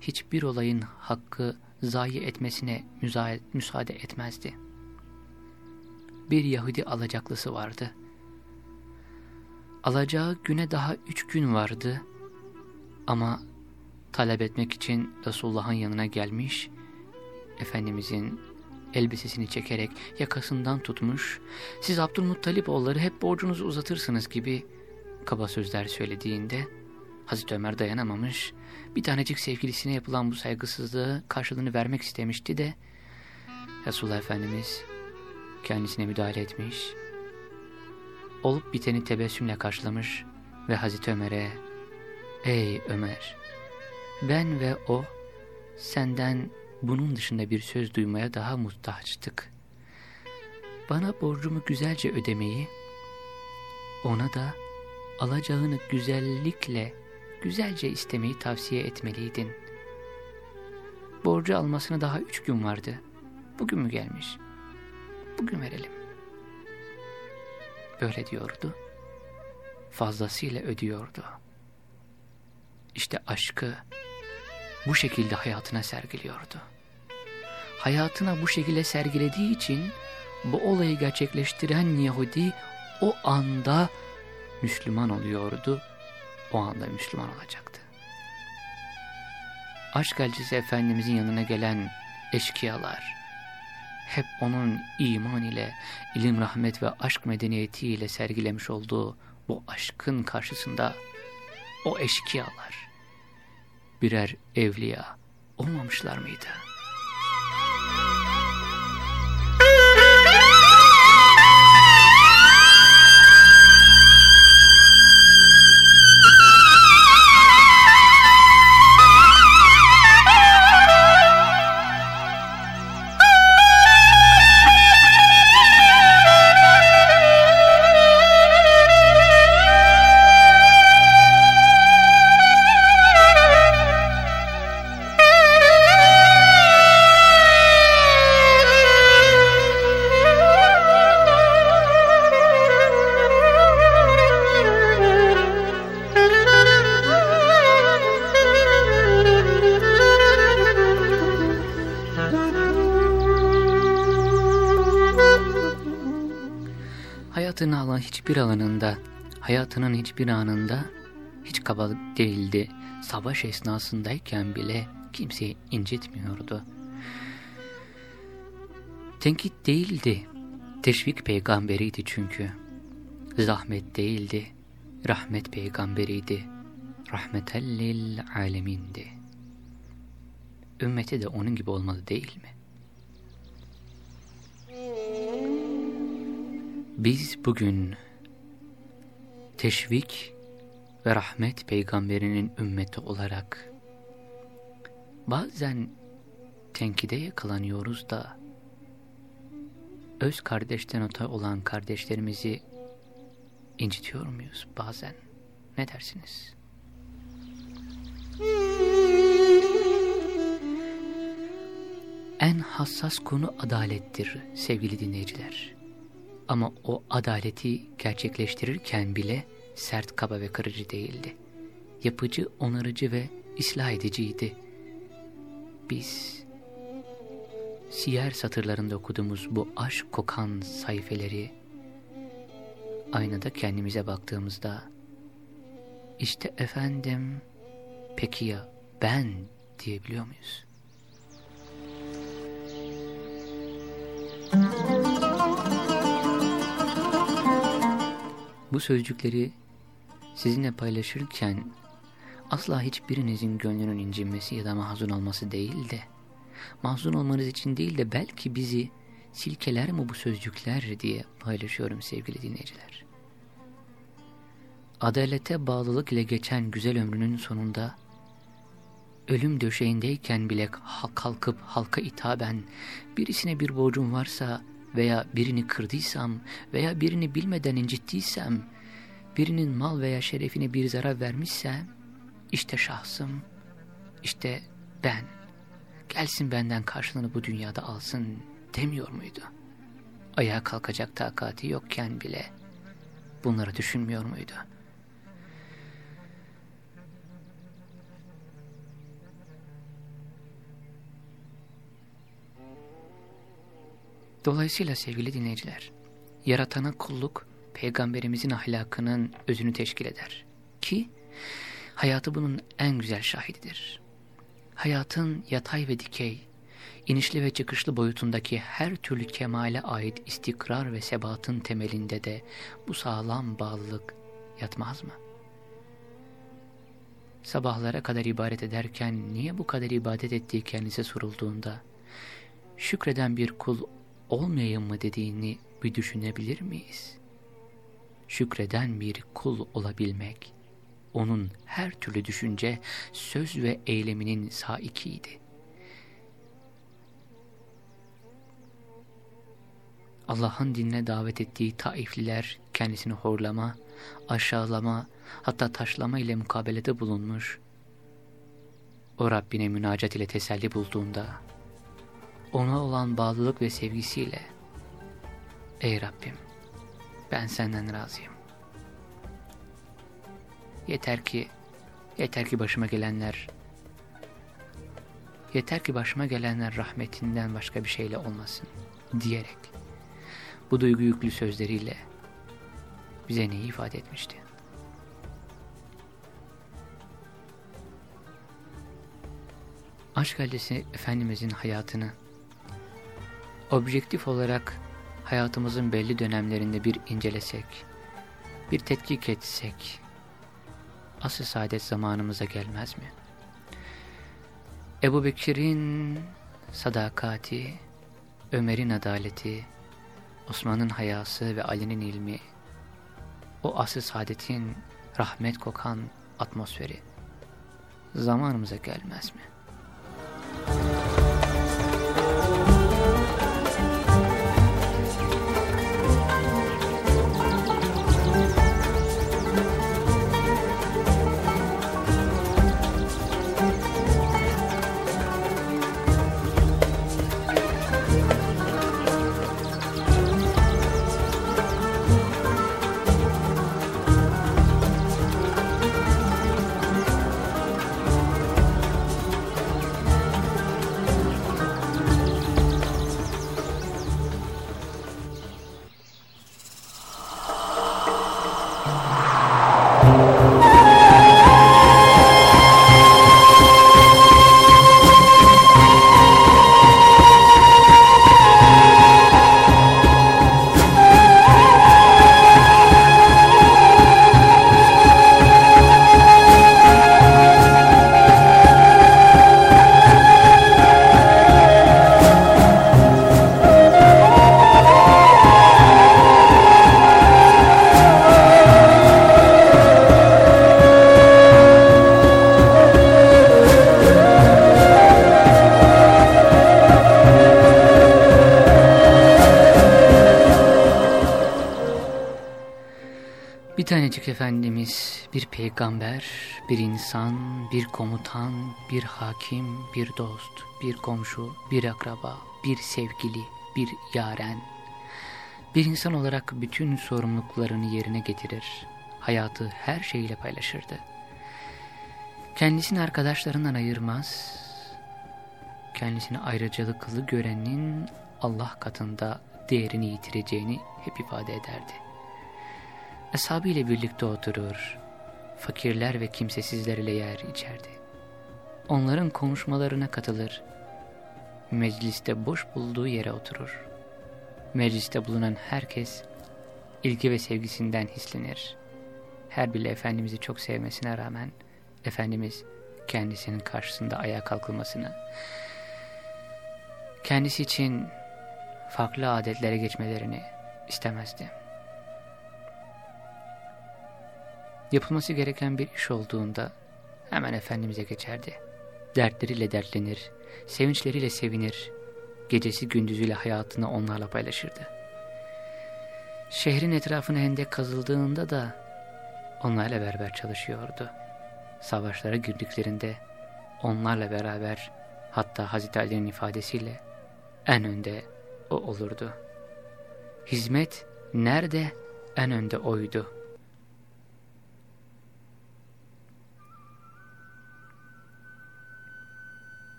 Hiçbir olayın hakkı zayi etmesine müsaade etmezdi. Bir Yahudi alacaklısı vardı. Alacağı güne daha üç gün vardı ama talep etmek için Resulullah'ın yanına gelmiş, Efendimizin elbisesini çekerek yakasından tutmuş, siz Abdülmuttalip oğulları hep borcunuzu uzatırsınız gibi kaba sözler söylediğinde, Hazreti Ömer dayanamamış, bir tanecik sevgilisine yapılan bu saygısızlığı karşılığını vermek istemişti de Resulullah Efendimiz kendisine müdahale etmiş, olup biteni tebessümle karşılamış ve Hazreti Ömer'e Ey Ömer! Ben ve o senden bunun dışında bir söz duymaya daha muhtaçtık. Bana borcumu güzelce ödemeyi, ona da alacağını güzellikle, güzelce istemeyi tavsiye etmeliydin. Borcu almasına daha üç gün vardı. Bugün mü gelmiş? Bugün verelim. Böyle diyordu. Fazlasıyla ödüyordu. İşte aşkı bu şekilde hayatına sergiliyordu. Hayatına bu şekilde sergilediği için bu olayı gerçekleştiren Yahudi o anda Müslüman oluyordu. O anda Müslüman olacaktı. Aşk elçisi Efendimizin yanına gelen eşkıyalar, hep onun iman ile, ilim, rahmet ve aşk medeniyeti ile sergilemiş olduğu bu aşkın karşısında o eşkıyalar birer evliya olmamışlar mıydı? Hayatının hiçbir anında hiç kaba değildi. Savaş esnasındayken bile kimseyi incitmiyordu. Tenkit değildi, teşvik peygamberiydi çünkü. Zahmet değildi, rahmet peygamberiydi. Rahmetellil alemindi. Ümmeti de onun gibi olmalı değil mi? Biz bugün teşvik ve rahmet peygamberinin ümmeti olarak bazen tenkide yakalanıyoruz da öz kardeşten öte olan kardeşlerimizi incitiyor muyuz bazen? Ne dersiniz? En hassas konu adalettir sevgili dinleyiciler. Ama o adaleti gerçekleştirirken bile sert, kaba ve kırıcı değildi. Yapıcı, onarıcı ve ıslah ediciydi. Biz siyer satırlarında okuduğumuz bu aşk kokan sayfeleri aynada kendimize baktığımızda işte efendim peki ya ben diyebiliyor muyuz? Bu sözcükleri sizinle paylaşırken asla hiçbirinizin gönlünün incinmesi ya da mahzun olması değil de mahzun olmanız için değil de belki bizi silkeler mi bu sözcükler diye paylaşıyorum sevgili dinleyiciler. Adalete bağlılık ile geçen güzel ömrünün sonunda ölüm döşeğindeyken bile kalkıp halka itaben birisine bir borcum varsa veya birini kırdıysam veya birini bilmeden incittiysem, birinin mal veya şerefine bir zarar vermişsem, işte şahsım, işte ben, gelsin benden karşılığını bu dünyada alsın demiyor muydu? Ayağa kalkacak takati yokken bile bunları düşünmüyor muydu? Dolayısıyla sevgili dinleyiciler, yaratana kulluk, peygamberimizin ahlakının özünü teşkil eder. Ki, hayatı bunun en güzel şahididir. Hayatın yatay ve dikey, inişli ve çıkışlı boyutundaki her türlü kemale ait istikrar ve sebatın temelinde de bu sağlam bağlılık yatmaz mı? Sabahlara kadar ibadet ederken niye bu kadar ibadet ettiği kendisi sorulduğunda, şükreden bir kul olmayayım mı dediğini bir düşünebilir miyiz? Şükreden bir kul olabilmek onun her türlü düşünce, söz ve eyleminin saikiydi. Allah'ın dinine davet ettiği taifliler kendisini horlama, aşağılama, hatta taşlama ile mukabelede bulunmuş. O Rabbine münacat ile teselli bulduğunda, ona olan bağlılık ve sevgisiyle, Ey Rabbim, ben senden razıyım. Yeter ki, yeter ki başıma gelenler, yeter ki başıma gelenler rahmetinden başka bir şeyle olmasın diyerek, bu duygu yüklü sözleriyle bize neyi ifade etmişti? Aşk Hadisi Efendimizin hayatını objektif olarak hayatımızın belli dönemlerinde bir incelesek, bir tetkik etsek, asıl saadet zamanımıza gelmez mi? Ebu Bekir'in sadakati, Ömer'in adaleti, Osman'ın hayası ve Ali'nin ilmi, o asıl saadetin rahmet kokan atmosferi zamanımıza gelmez mi? Tanecik Efendimiz bir peygamber, bir insan, bir komutan, bir hakim, bir dost, bir komşu, bir akraba, bir sevgili, bir yaren. Bir insan olarak bütün sorumluluklarını yerine getirir, hayatı her şeyle paylaşırdı. Kendisini arkadaşlarından ayırmaz, kendisini ayrıcalıklı görenin Allah katında değerini yitireceğini hep ifade ederdi. Ashabıyla birlikte oturur, fakirler ve kimsesizlerle yer içerdi. Onların konuşmalarına katılır, mecliste boş bulduğu yere oturur. Mecliste bulunan herkes ilgi ve sevgisinden hislenir. Her biri Efendimiz'i çok sevmesine rağmen Efendimiz kendisinin karşısında ayağa kalkılmasını, kendisi için farklı adetlere geçmelerini istemezdi. Yapılması gereken bir iş olduğunda hemen Efendimiz'e geçerdi. Dertleriyle dertlenir, sevinçleriyle sevinir, gecesi gündüzüyle hayatını onlarla paylaşırdı. Şehrin etrafına hendek kazıldığında da onlarla beraber çalışıyordu. Savaşlara girdiklerinde onlarla beraber hatta Hazreti Ali'nin ifadesiyle en önde o olurdu. Hizmet nerede en önde oydu.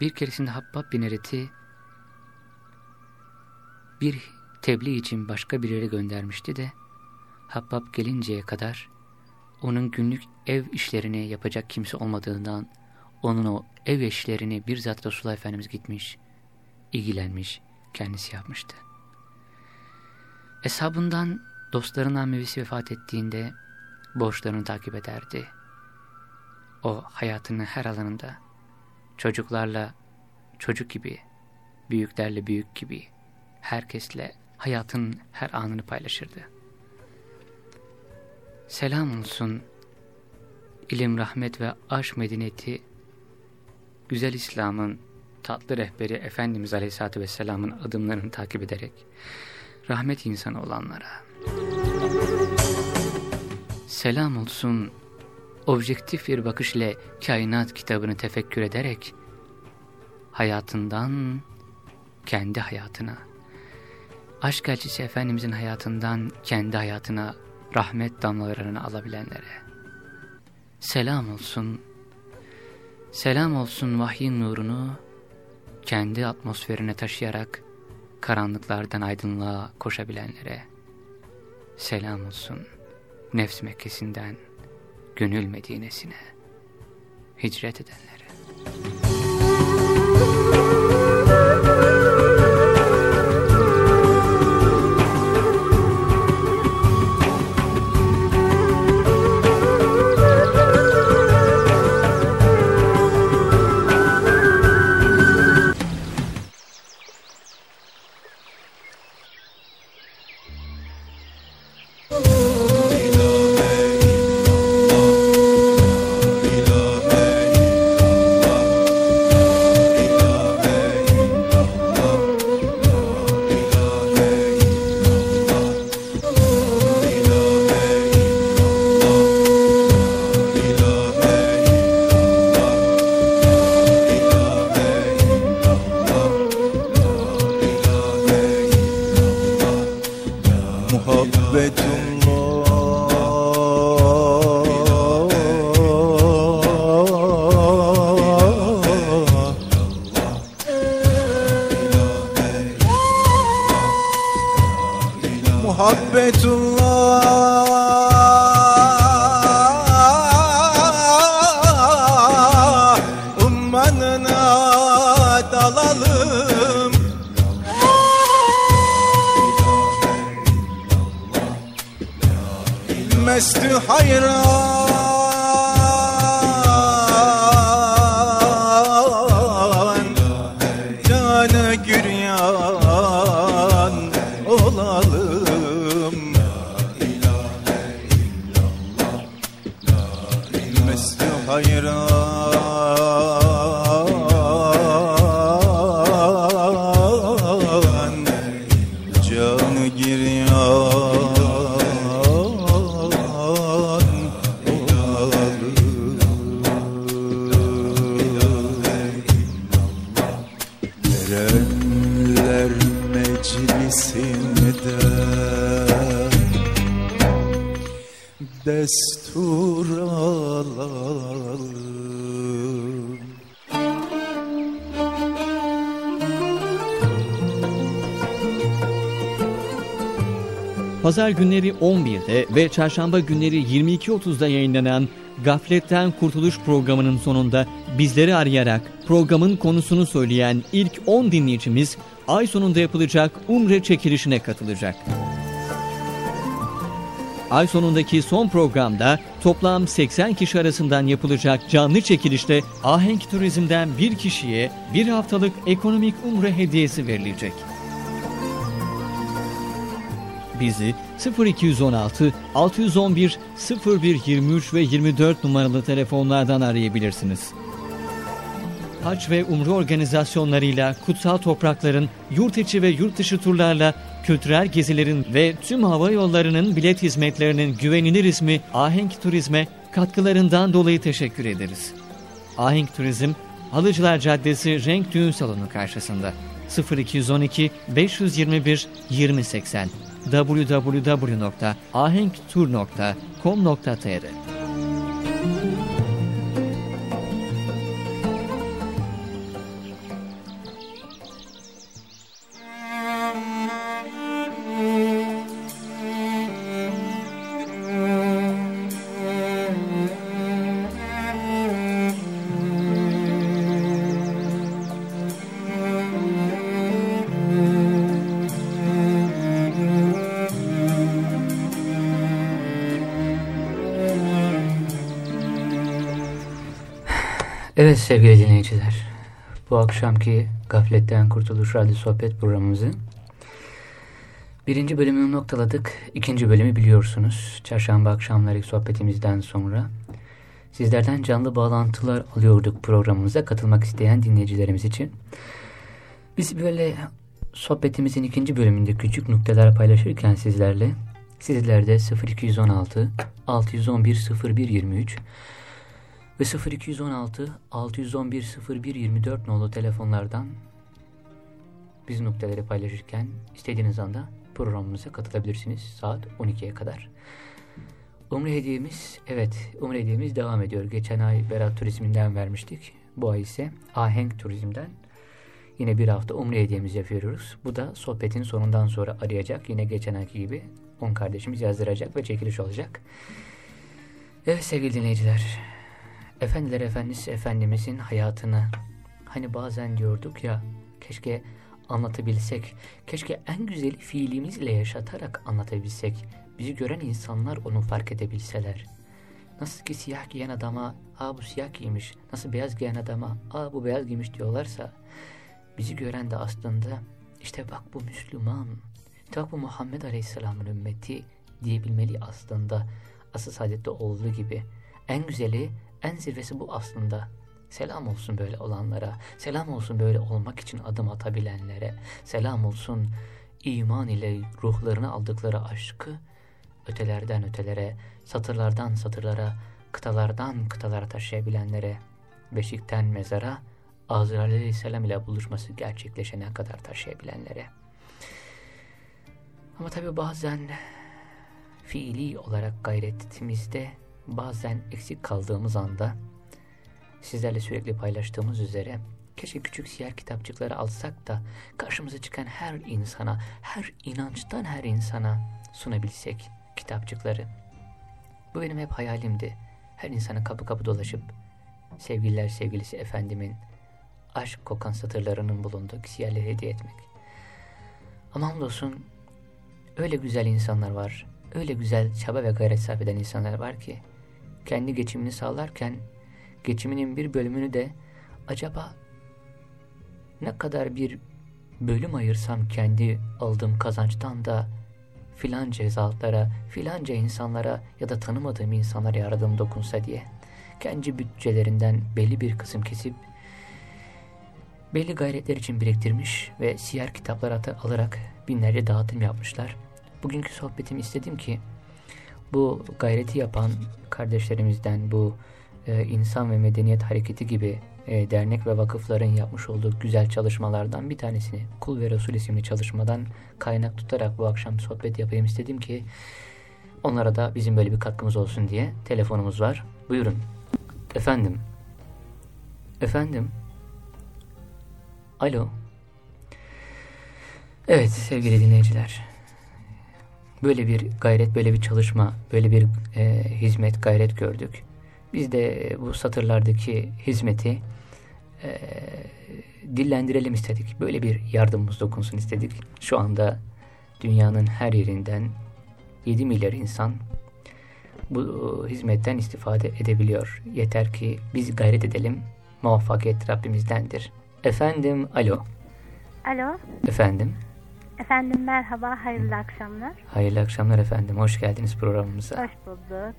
Bir keresinde Habbab bin Eret'i bir tebliğ için başka bir yere göndermişti de Habbab gelinceye kadar onun günlük ev işlerini yapacak kimse olmadığından onun o ev işlerini bir zat Resulullah Efendimiz gitmiş, ilgilenmiş, kendisi yapmıştı. Eshabından dostlarından mevisi vefat ettiğinde borçlarını takip ederdi. O hayatının her alanında Çocuklarla çocuk gibi, büyüklerle büyük gibi, herkesle hayatın her anını paylaşırdı. Selam olsun ilim, rahmet ve aşk medeniyeti güzel İslam'ın tatlı rehberi Efendimiz Aleyhisselatü Vesselam'ın adımlarını takip ederek rahmet insanı olanlara. Selam olsun objektif bir bakış ile kainat kitabını tefekkür ederek hayatından kendi hayatına, aşk elçisi Efendimizin hayatından kendi hayatına rahmet damlalarını alabilenlere. Selam olsun, selam olsun vahyin nurunu kendi atmosferine taşıyarak karanlıklardan aydınlığa koşabilenlere. Selam olsun nefs Mekkesi'nden gönül Medine'sine hicret edenlere. Pazar günleri 11'de ve çarşamba günleri 22.30'da yayınlanan Gafletten Kurtuluş programının sonunda bizleri arayarak programın konusunu söyleyen ilk 10 dinleyicimiz ay sonunda yapılacak Umre çekilişine katılacak. Ay sonundaki son programda toplam 80 kişi arasından yapılacak canlı çekilişte Ahenk Turizm'den bir kişiye bir haftalık ekonomik umre hediyesi verilecek. Bizi 0216 611 0123 ve 24 numaralı telefonlardan arayabilirsiniz. Hac ve Umre organizasyonlarıyla kutsal toprakların yurt içi ve yurt dışı turlarla kültürel gezilerin ve tüm hava yollarının bilet hizmetlerinin güvenilir ismi Ahenk Turizm'e katkılarından dolayı teşekkür ederiz. Ahenk Turizm, Halıcılar Caddesi Renk Düğün Salonu karşısında 0212 521 2080 www.ahenktur.com.tr sevgili dinleyiciler, bu akşamki Gafletten Kurtuluş Radyo Sohbet programımızı Birinci bölümünü noktaladık. İkinci bölümü biliyorsunuz. Çarşamba akşamları sohbetimizden sonra. Sizlerden canlı bağlantılar alıyorduk programımıza katılmak isteyen dinleyicilerimiz için. Biz böyle sohbetimizin ikinci bölümünde küçük noktalar paylaşırken sizlerle sizler de 0216 611 0123 ve 0216 611 0124 nolu telefonlardan biz noktaları paylaşırken istediğiniz anda programımıza katılabilirsiniz saat 12'ye kadar. Umre hediyemiz, evet Umre hediyemiz devam ediyor. Geçen ay Berat Turizminden vermiştik. Bu ay ise Ahenk Turizm'den yine bir hafta Umre hediyemizi yapıyoruz. Bu da sohbetin sonundan sonra arayacak. Yine geçen ayki gibi 10 kardeşimiz yazdıracak ve çekiliş olacak. Evet sevgili dinleyiciler. Efendiler Efendisi Efendimizin hayatını hani bazen diyorduk ya keşke anlatabilsek, keşke en güzel fiilimizle yaşatarak anlatabilsek, bizi gören insanlar onu fark edebilseler. Nasıl ki siyah giyen adama, aa bu siyah giymiş, nasıl beyaz giyen adama, aa bu beyaz giymiş diyorlarsa, bizi gören de aslında, işte bak bu Müslüman, işte bak bu Muhammed Aleyhisselam'ın ümmeti diyebilmeli aslında. Asıl saadette olduğu gibi. En güzeli, en zirvesi bu aslında. Selam olsun böyle olanlara, selam olsun böyle olmak için adım atabilenlere, selam olsun iman ile ruhlarını aldıkları aşkı ötelerden ötelere, satırlardan satırlara, kıtalardan kıtalara taşıyabilenlere, beşikten mezara, Azrail Aleyhisselam ile buluşması gerçekleşene kadar taşıyabilenlere. Ama tabi bazen fiili olarak gayretimizde bazen eksik kaldığımız anda sizlerle sürekli paylaştığımız üzere keşke küçük siyer kitapçıkları alsak da karşımıza çıkan her insana, her inançtan her insana sunabilsek kitapçıkları. Bu benim hep hayalimdi. Her insana kapı kapı dolaşıp sevgililer sevgilisi efendimin aşk kokan satırlarının bulunduğu siyerleri hediye etmek. Ama hamdolsun öyle güzel insanlar var, öyle güzel çaba ve gayret sarf eden insanlar var ki kendi geçimini sağlarken geçiminin bir bölümünü de acaba ne kadar bir bölüm ayırsam kendi aldığım kazançtan da filanca zatlara, filanca insanlara ya da tanımadığım insanlara yardım dokunsa diye kendi bütçelerinden belli bir kısım kesip belli gayretler için biriktirmiş ve siyer kitaplar alarak binlerce dağıtım yapmışlar. Bugünkü sohbetimi istedim ki bu gayreti yapan kardeşlerimizden bu e, insan ve medeniyet hareketi gibi e, dernek ve vakıfların yapmış olduğu güzel çalışmalardan bir tanesini Kul ve Resul isimli çalışmadan kaynak tutarak bu akşam sohbet yapayım istedim ki onlara da bizim böyle bir katkımız olsun diye telefonumuz var. Buyurun. Efendim. Efendim. Alo. Evet sevgili dinleyiciler. Böyle bir gayret, böyle bir çalışma, böyle bir e, hizmet, gayret gördük. Biz de bu satırlardaki hizmeti e, dillendirelim istedik. Böyle bir yardımımız dokunsun istedik. Şu anda dünyanın her yerinden 7 milyar insan bu hizmetten istifade edebiliyor. Yeter ki biz gayret edelim. Muvaffakiyet Rabbimizdendir. Efendim, alo. Alo. Efendim. Efendim merhaba, hayırlı akşamlar. Hayırlı akşamlar efendim. Hoş geldiniz programımıza. Hoş bulduk.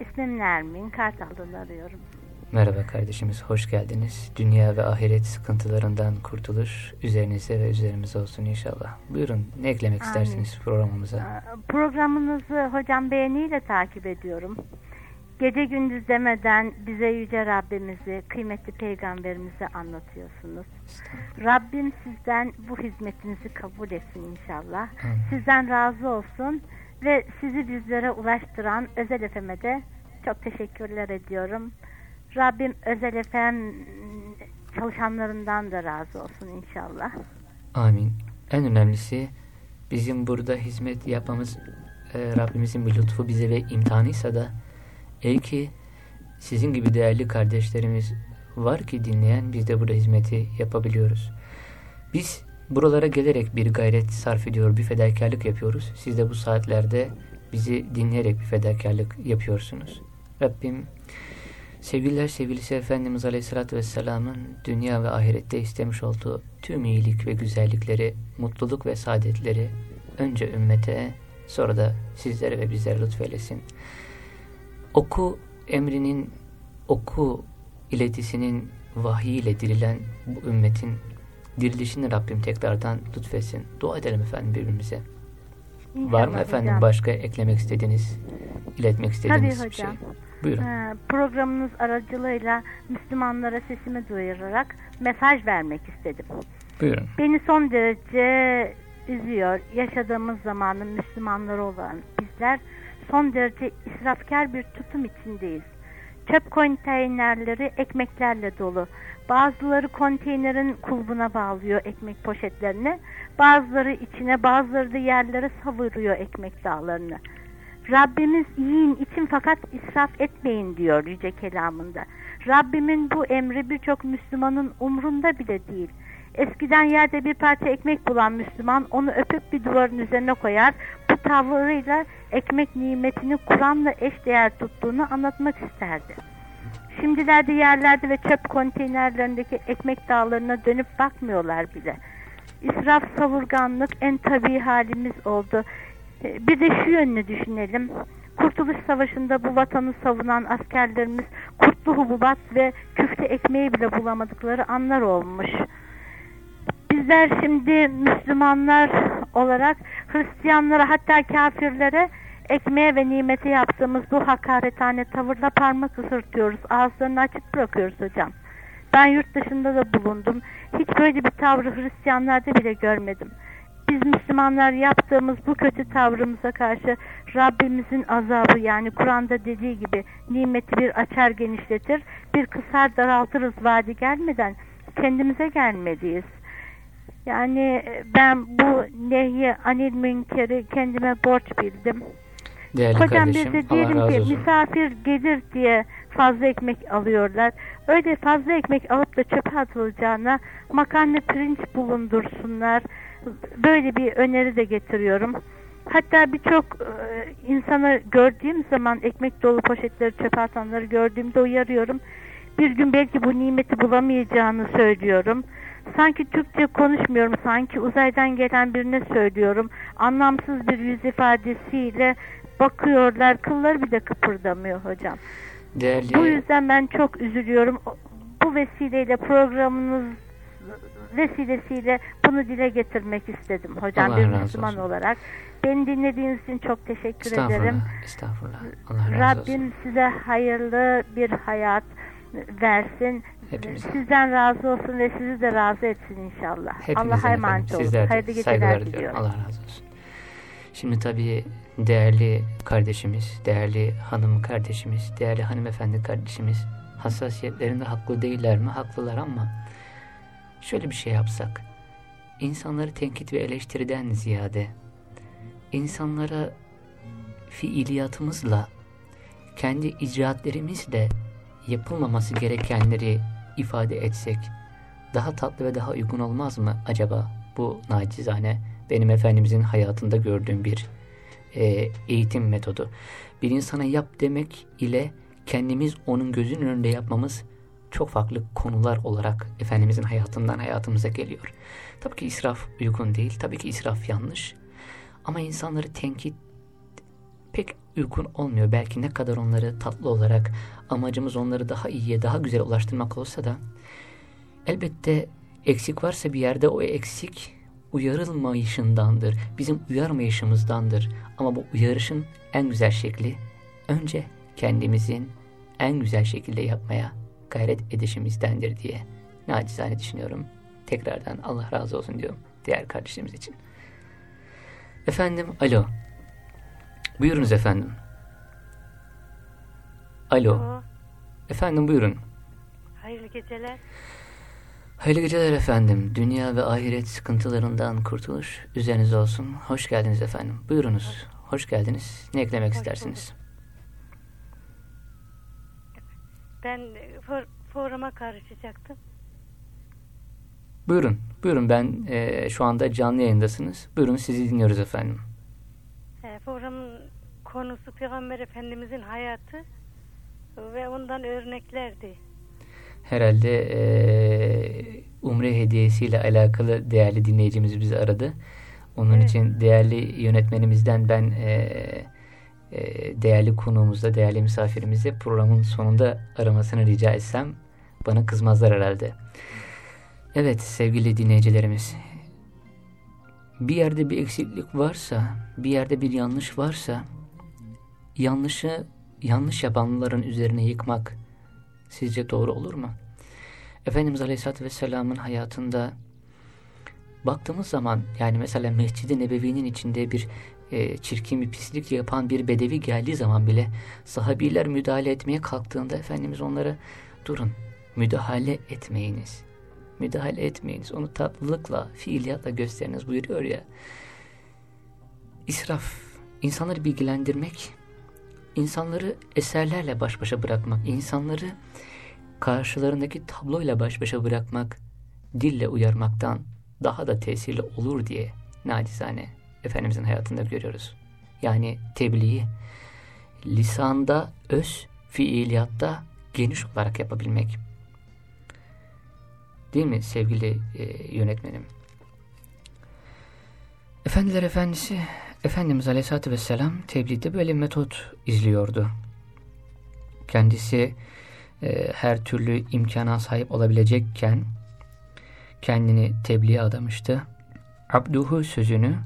İsmim Nermin, Kartal'dan arıyorum. Merhaba kardeşimiz, hoş geldiniz. Dünya ve ahiret sıkıntılarından kurtuluş üzerinize ve üzerimize olsun inşallah. Buyurun, ne eklemek Amin. istersiniz programımıza? Programınızı hocam beğeniyle takip ediyorum. Gece gündüz demeden bize Yüce Rabbimizi, kıymetli peygamberimizi anlatıyorsunuz. Rabbim sizden bu hizmetinizi kabul etsin inşallah. Amin. Sizden razı olsun ve sizi bizlere ulaştıran Özel Efem'e de çok teşekkürler ediyorum. Rabbim Özel Efem çalışanlarından da razı olsun inşallah. Amin. En önemlisi bizim burada hizmet yapmamız e, Rabbimizin bir lütfu bize ve imtihanıysa da ey ki sizin gibi değerli kardeşlerimiz var ki dinleyen biz de burada hizmeti yapabiliyoruz. Biz buralara gelerek bir gayret sarf ediyor, bir fedakarlık yapıyoruz. Siz de bu saatlerde bizi dinleyerek bir fedakarlık yapıyorsunuz. Rabbim sevgililer sevgilisi Efendimiz Aleyhisselatü Vesselam'ın dünya ve ahirette istemiş olduğu tüm iyilik ve güzellikleri, mutluluk ve saadetleri önce ümmete sonra da sizlere ve bizlere lütfeylesin. Oku emrinin, oku iletisinin vahiy ile dirilen bu ümmetin dirilişini Rabbim tekrardan lütfetsin. Dua edelim efendim birbirimize. İnşallah Var mı efendim hocam. başka eklemek istediğiniz, iletmek istediğiniz Tabii bir şey? hocam. Buyurun. Ee, programınız aracılığıyla Müslümanlara sesimi duyurarak mesaj vermek istedim. Buyurun. Beni son derece üzüyor. Yaşadığımız zamanın Müslümanları olan bizler son derece israfkar bir tutum içindeyiz. Çöp konteynerleri ekmeklerle dolu. Bazıları konteynerin kulbuna bağlıyor ekmek poşetlerini. Bazıları içine bazıları da yerlere savuruyor ekmek dağlarını. Rabbimiz yiyin için fakat israf etmeyin diyor yüce kelamında. Rabbimin bu emri birçok Müslümanın umrunda bile değil. Eskiden yerde bir parça ekmek bulan Müslüman onu öpüp bir duvarın üzerine koyar. Bu tavrıyla ekmek nimetini Kur'an'la eşdeğer tuttuğunu anlatmak isterdi. Şimdilerde yerlerde ve çöp konteynerlerindeki ekmek dağlarına dönüp bakmıyorlar bile. İsraf savurganlık en tabii halimiz oldu. Ee, Bir de şu yönünü düşünelim. Kurtuluş Savaşı'nda bu vatanı savunan askerlerimiz kurtlu hububat ve küfte ekmeği bile bulamadıkları anlar olmuş. Bizler şimdi Müslümanlar olarak Hristiyanlara hatta kafirlere ekmeğe ve nimete yaptığımız bu hakaretane tavırla parmak ısırtıyoruz. Ağızlarını açık bırakıyoruz hocam. Ben yurt dışında da bulundum. Hiç böyle bir tavrı Hristiyanlarda bile görmedim. Biz Müslümanlar yaptığımız bu kötü tavrımıza karşı Rabbimizin azabı yani Kur'an'da dediği gibi nimeti bir açar genişletir, bir kısar daraltırız vadi gelmeden kendimize gelmeliyiz. Yani ben bu nehyi anil münkeri kendime borç bildim. Değerli Hocam kardeşim, biz de Allah diyelim ki misafir gelir diye fazla ekmek alıyorlar. Öyle fazla ekmek alıp da çöpe atılacağına makarna pirinç bulundursunlar. Böyle bir öneri de getiriyorum. Hatta birçok e, insanı gördüğüm zaman ekmek dolu poşetleri çöpe atanları gördüğümde uyarıyorum. Bir gün belki bu nimeti bulamayacağını söylüyorum. Sanki Türkçe konuşmuyorum, sanki uzaydan gelen birine söylüyorum. Anlamsız bir yüz ifadesiyle bakıyorlar, kılları bir de kıpırdamıyor hocam. Değerli Bu yüzden ben çok üzülüyorum. Bu vesileyle programınız vesilesiyle bunu dile getirmek istedim hocam Allah bir Müslüman olsun. olarak. Beni dinlediğiniz için çok teşekkür ederim. estağfurullah, estağfurullah. Allah razı olsun. Rabbim size hayırlı bir hayat versin. Hepimize. Sizden razı olsun ve sizi de razı etsin inşallah. Hepinizden Allah'a emanet olun. sizler Hayırlı geceler diliyorum. Allah razı olsun. Şimdi tabii değerli kardeşimiz, değerli hanım kardeşimiz, değerli hanımefendi kardeşimiz hassasiyetlerinde haklı değiller mi? Haklılar ama şöyle bir şey yapsak. İnsanları tenkit ve eleştiriden ziyade insanlara fiiliyatımızla kendi icraatlerimizle yapılmaması gerekenleri ifade etsek daha tatlı ve daha uygun olmaz mı acaba? Bu nacizane benim Efendimizin hayatında gördüğüm bir e, eğitim metodu. Bir insana yap demek ile kendimiz onun gözünün önünde yapmamız çok farklı konular olarak Efendimizin hayatından hayatımıza geliyor. Tabii ki israf uygun değil, tabii ki israf yanlış. Ama insanları tenkit pek uygun olmuyor. Belki ne kadar onları tatlı olarak amacımız onları daha iyiye, daha güzel ulaştırmak olsa da elbette eksik varsa bir yerde o eksik uyarılmayışındandır. Bizim uyarmayışımızdandır. Ama bu uyarışın en güzel şekli önce kendimizin en güzel şekilde yapmaya gayret edişimizdendir diye nacizane düşünüyorum. Tekrardan Allah razı olsun diyorum diğer kardeşlerimiz için. Efendim, alo. Buyurunuz efendim. Alo. Efendim buyurun. Hayırlı geceler. Hayırlı geceler efendim. Dünya ve ahiret sıkıntılarından kurtuluş üzerinize olsun. Hoş geldiniz efendim. Buyurunuz. Hoş geldiniz. Ne eklemek Hoş istersiniz? Ben e, for, programa karışacaktım. Buyurun. Buyurun ben e, şu anda canlı yayındasınız. Buyurun sizi dinliyoruz efendim. E, programın konusu Peygamber Efendimizin hayatı ve ondan örneklerdi. Herhalde e, Umre hediyesiyle alakalı değerli dinleyicimiz bizi aradı. Onun Evet. için değerli yönetmenimizden ben e, e, değerli konuğumuzda, değerli misafirimizde programın sonunda aramasını rica etsem bana kızmazlar herhalde. Evet sevgili dinleyicilerimiz. Bir yerde bir eksiklik varsa, bir yerde bir yanlış varsa yanlışı yanlış yapanların üzerine yıkmak sizce doğru olur mu? Efendimiz Aleyhisselatü Vesselam'ın hayatında baktığımız zaman yani mesela Mescid-i Nebevi'nin içinde bir e, çirkin bir pislik yapan bir bedevi geldiği zaman bile sahabiler müdahale etmeye kalktığında Efendimiz onlara durun müdahale etmeyiniz. Müdahale etmeyiniz. Onu tatlılıkla, fiiliyatla gösteriniz buyuruyor ya. İsraf, insanları bilgilendirmek, insanları eserlerle baş başa bırakmak, insanları karşılarındaki tabloyla baş başa bırakmak, dille uyarmaktan daha da tesirli olur diye nacizane Efendimizin hayatında görüyoruz. Yani tebliği lisanda öz, fiiliyatta geniş olarak yapabilmek. Değil mi sevgili e, yönetmenim? Efendiler Efendisi Efendimiz Aleyhisselatü Vesselam tebliğde böyle metot izliyordu. Kendisi e, her türlü imkana sahip olabilecekken kendini tebliğe adamıştı. Abduhu sözünü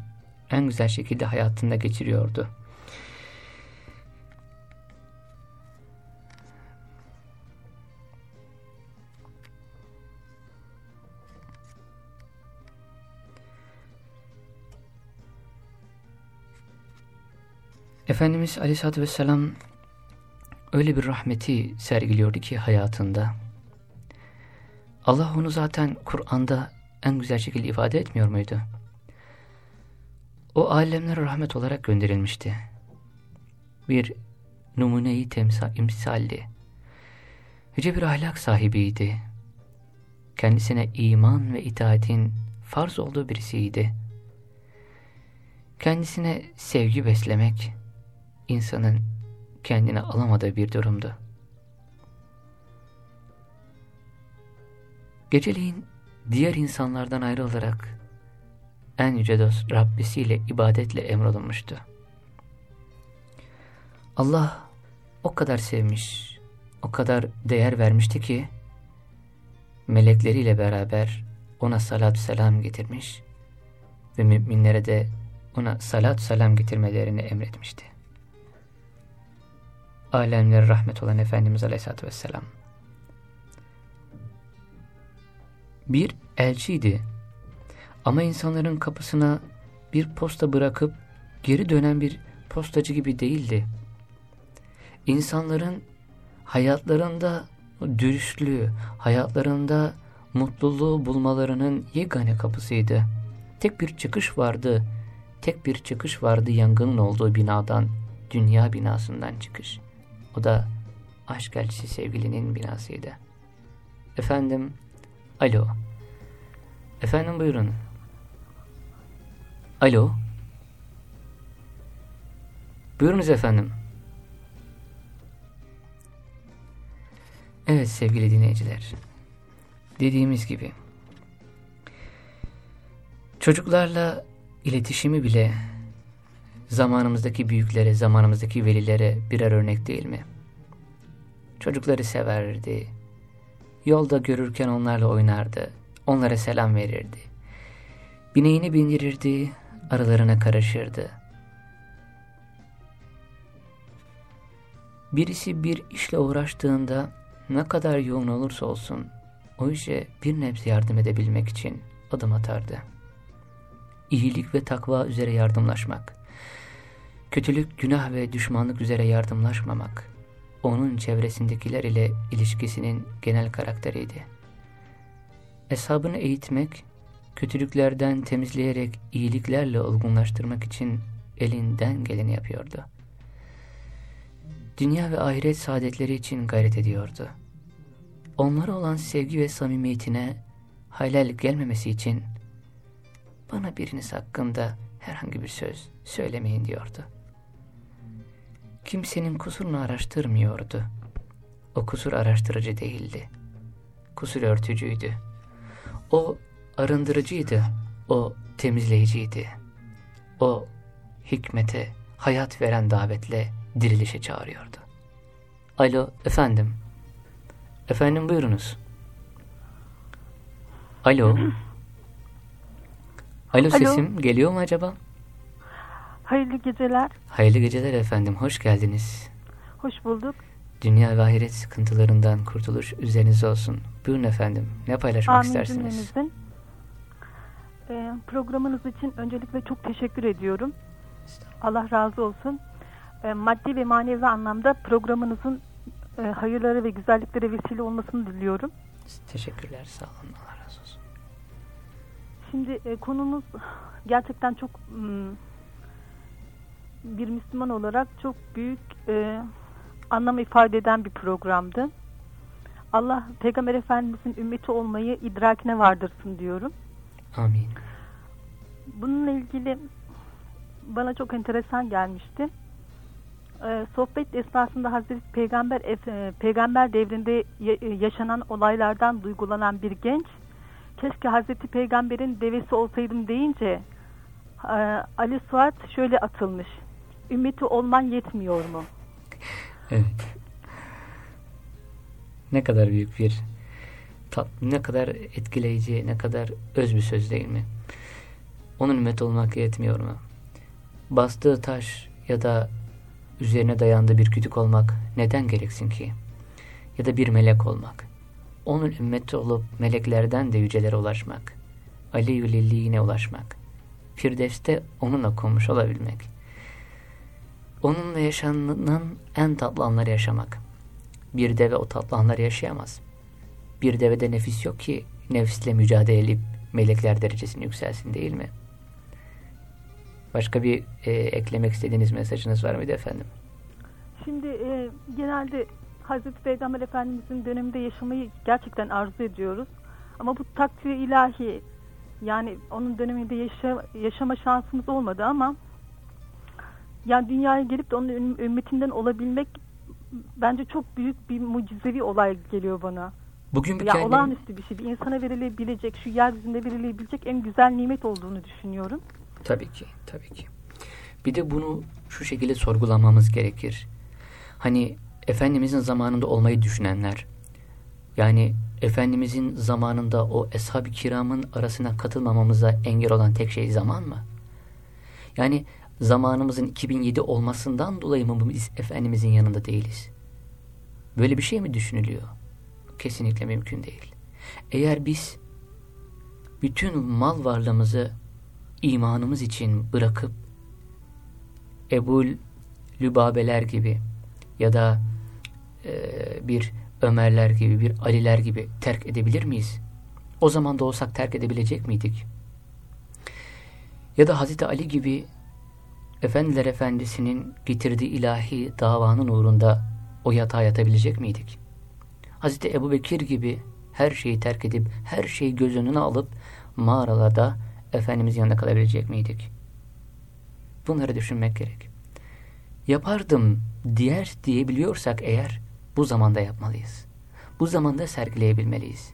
en güzel şekilde hayatında geçiriyordu. Efendimiz Aleyhisselatü Vesselam öyle bir rahmeti sergiliyordu ki hayatında. Allah onu zaten Kur'an'da en güzel şekilde ifade etmiyor muydu? O alemlere rahmet olarak gönderilmişti. Bir numuneyi temsal, imsalli. Yüce bir ahlak sahibiydi. Kendisine iman ve itaatin farz olduğu birisiydi. Kendisine sevgi beslemek, insanın kendine alamadığı bir durumdu. Geceleyin diğer insanlardan ayrılarak en yüce dost Rabbisiyle ibadetle emrolunmuştu. Allah o kadar sevmiş, o kadar değer vermişti ki melekleriyle beraber ona salat selam getirmiş ve müminlere de ona salat selam getirmelerini emretmişti. Alemlere rahmet olan Efendimiz Aleyhisselatü Vesselam. Bir elçiydi ama insanların kapısına bir posta bırakıp geri dönen bir postacı gibi değildi. İnsanların hayatlarında dürüstlüğü, hayatlarında mutluluğu bulmalarının yegane kapısıydı. Tek bir çıkış vardı, tek bir çıkış vardı yangının olduğu binadan, dünya binasından çıkış. O da aşk elçisi sevgilinin binasıydı. Efendim, alo. Efendim buyurun. Alo. Buyurunuz efendim. Evet sevgili dinleyiciler. Dediğimiz gibi çocuklarla iletişimi bile zamanımızdaki büyüklere, zamanımızdaki velilere birer örnek değil mi? Çocukları severdi. Yolda görürken onlarla oynardı. Onlara selam verirdi. Bineğini bindirirdi, aralarına karışırdı. Birisi bir işle uğraştığında ne kadar yoğun olursa olsun o işe bir nebze yardım edebilmek için adım atardı. İyilik ve takva üzere yardımlaşmak, kötülük, günah ve düşmanlık üzere yardımlaşmamak, onun çevresindekiler ile ilişkisinin genel karakteriydi. Eshabını eğitmek, kötülüklerden temizleyerek iyiliklerle olgunlaştırmak için elinden geleni yapıyordu. Dünya ve ahiret saadetleri için gayret ediyordu. Onlara olan sevgi ve samimiyetine halel gelmemesi için bana biriniz hakkında herhangi bir söz söylemeyin diyordu. Kimsenin kusurunu araştırmıyordu. O kusur araştırıcı değildi. Kusur örtücüydü. O arındırıcıydı. O temizleyiciydi. o hikmete, hayat veren davetle dirilişe çağırıyordu. Alo, efendim. Efendim buyurunuz. Alo. Alo sesim geliyor mu acaba? Hayırlı geceler. Hayırlı geceler efendim, hoş geldiniz. Hoş bulduk. Dünya ve ahiret sıkıntılarından kurtuluş üzerinize olsun. Buyurun efendim, ne paylaşmak Amin istersiniz? cümlemizin. Ee, programınız için öncelikle çok teşekkür ediyorum. Allah razı olsun. Ee, maddi ve manevi anlamda programınızın e, hayırlara ve güzelliklere vesile olmasını diliyorum. Teşekkürler, sağ olun, Allah razı olsun. Şimdi e, konumuz gerçekten çok mm, bir Müslüman olarak çok büyük e, anlam ifade eden bir programdı. Allah Peygamber Efendimizin ümmeti olmayı idrakine vardırsın diyorum. Amin. Bununla ilgili bana çok enteresan gelmişti. Ee, sohbet esnasında Hazreti Peygamber e, Peygamber devrinde ya- yaşanan olaylardan duygulanan bir genç keşke Hazreti Peygamber'in devesi olsaydım deyince e, Ali Suat şöyle atılmış. Ümmeti olman yetmiyor mu? Evet. Ne kadar büyük bir tat, ne kadar etkileyici, ne kadar öz bir söz değil mi? Onun ümmet olmak yetmiyor mu? Bastığı taş ya da üzerine dayandığı bir kütük olmak neden gereksin ki? Ya da bir melek olmak. Onun ümmeti olup meleklerden de yücelere ulaşmak. Ali yine ulaşmak. Firdevs'te onunla konmuş olabilmek. Onunla yaşanan en tatlı anları yaşamak. Bir deve o tatlı anları yaşayamaz. Bir devede nefis yok ki nefisle mücadele edip melekler derecesini yükselsin değil mi? Başka bir e, eklemek istediğiniz mesajınız var mıydı efendim? Şimdi e, genelde Hazreti Peygamber Efendimizin döneminde yaşamayı gerçekten arzu ediyoruz. Ama bu takdir ilahi yani onun döneminde yaşa, yaşama şansımız olmadı ama yani dünyaya gelip de onun üm- ümmetinden olabilmek bence çok büyük bir mucizevi olay geliyor bana. Bugün bir Ya kendim- olağanüstü bir şey. Bir insana verilebilecek, şu yeryüzünde verilebilecek en güzel nimet olduğunu düşünüyorum. Tabii ki, tabii ki. Bir de bunu şu şekilde sorgulamamız gerekir. Hani Efendimizin zamanında olmayı düşünenler, yani Efendimizin zamanında o eshab-ı kiramın arasına katılmamamıza engel olan tek şey zaman mı? Yani zamanımızın 2007 olmasından dolayı mı biz Efendimizin yanında değiliz? Böyle bir şey mi düşünülüyor? Kesinlikle mümkün değil. Eğer biz bütün mal varlığımızı imanımız için bırakıp Ebul Lübabeler gibi ya da e, bir Ömerler gibi, bir Aliler gibi terk edebilir miyiz? O zaman da olsak terk edebilecek miydik? Ya da Hazreti Ali gibi Efendiler Efendisi'nin getirdiği ilahi davanın uğrunda o yatağa yatabilecek miydik? Hazreti Ebu Bekir gibi her şeyi terk edip her şeyi göz önüne alıp mağaralarda Efendimiz yanında kalabilecek miydik? Bunları düşünmek gerek. Yapardım diğer diyebiliyorsak eğer bu zamanda yapmalıyız. Bu zamanda sergileyebilmeliyiz.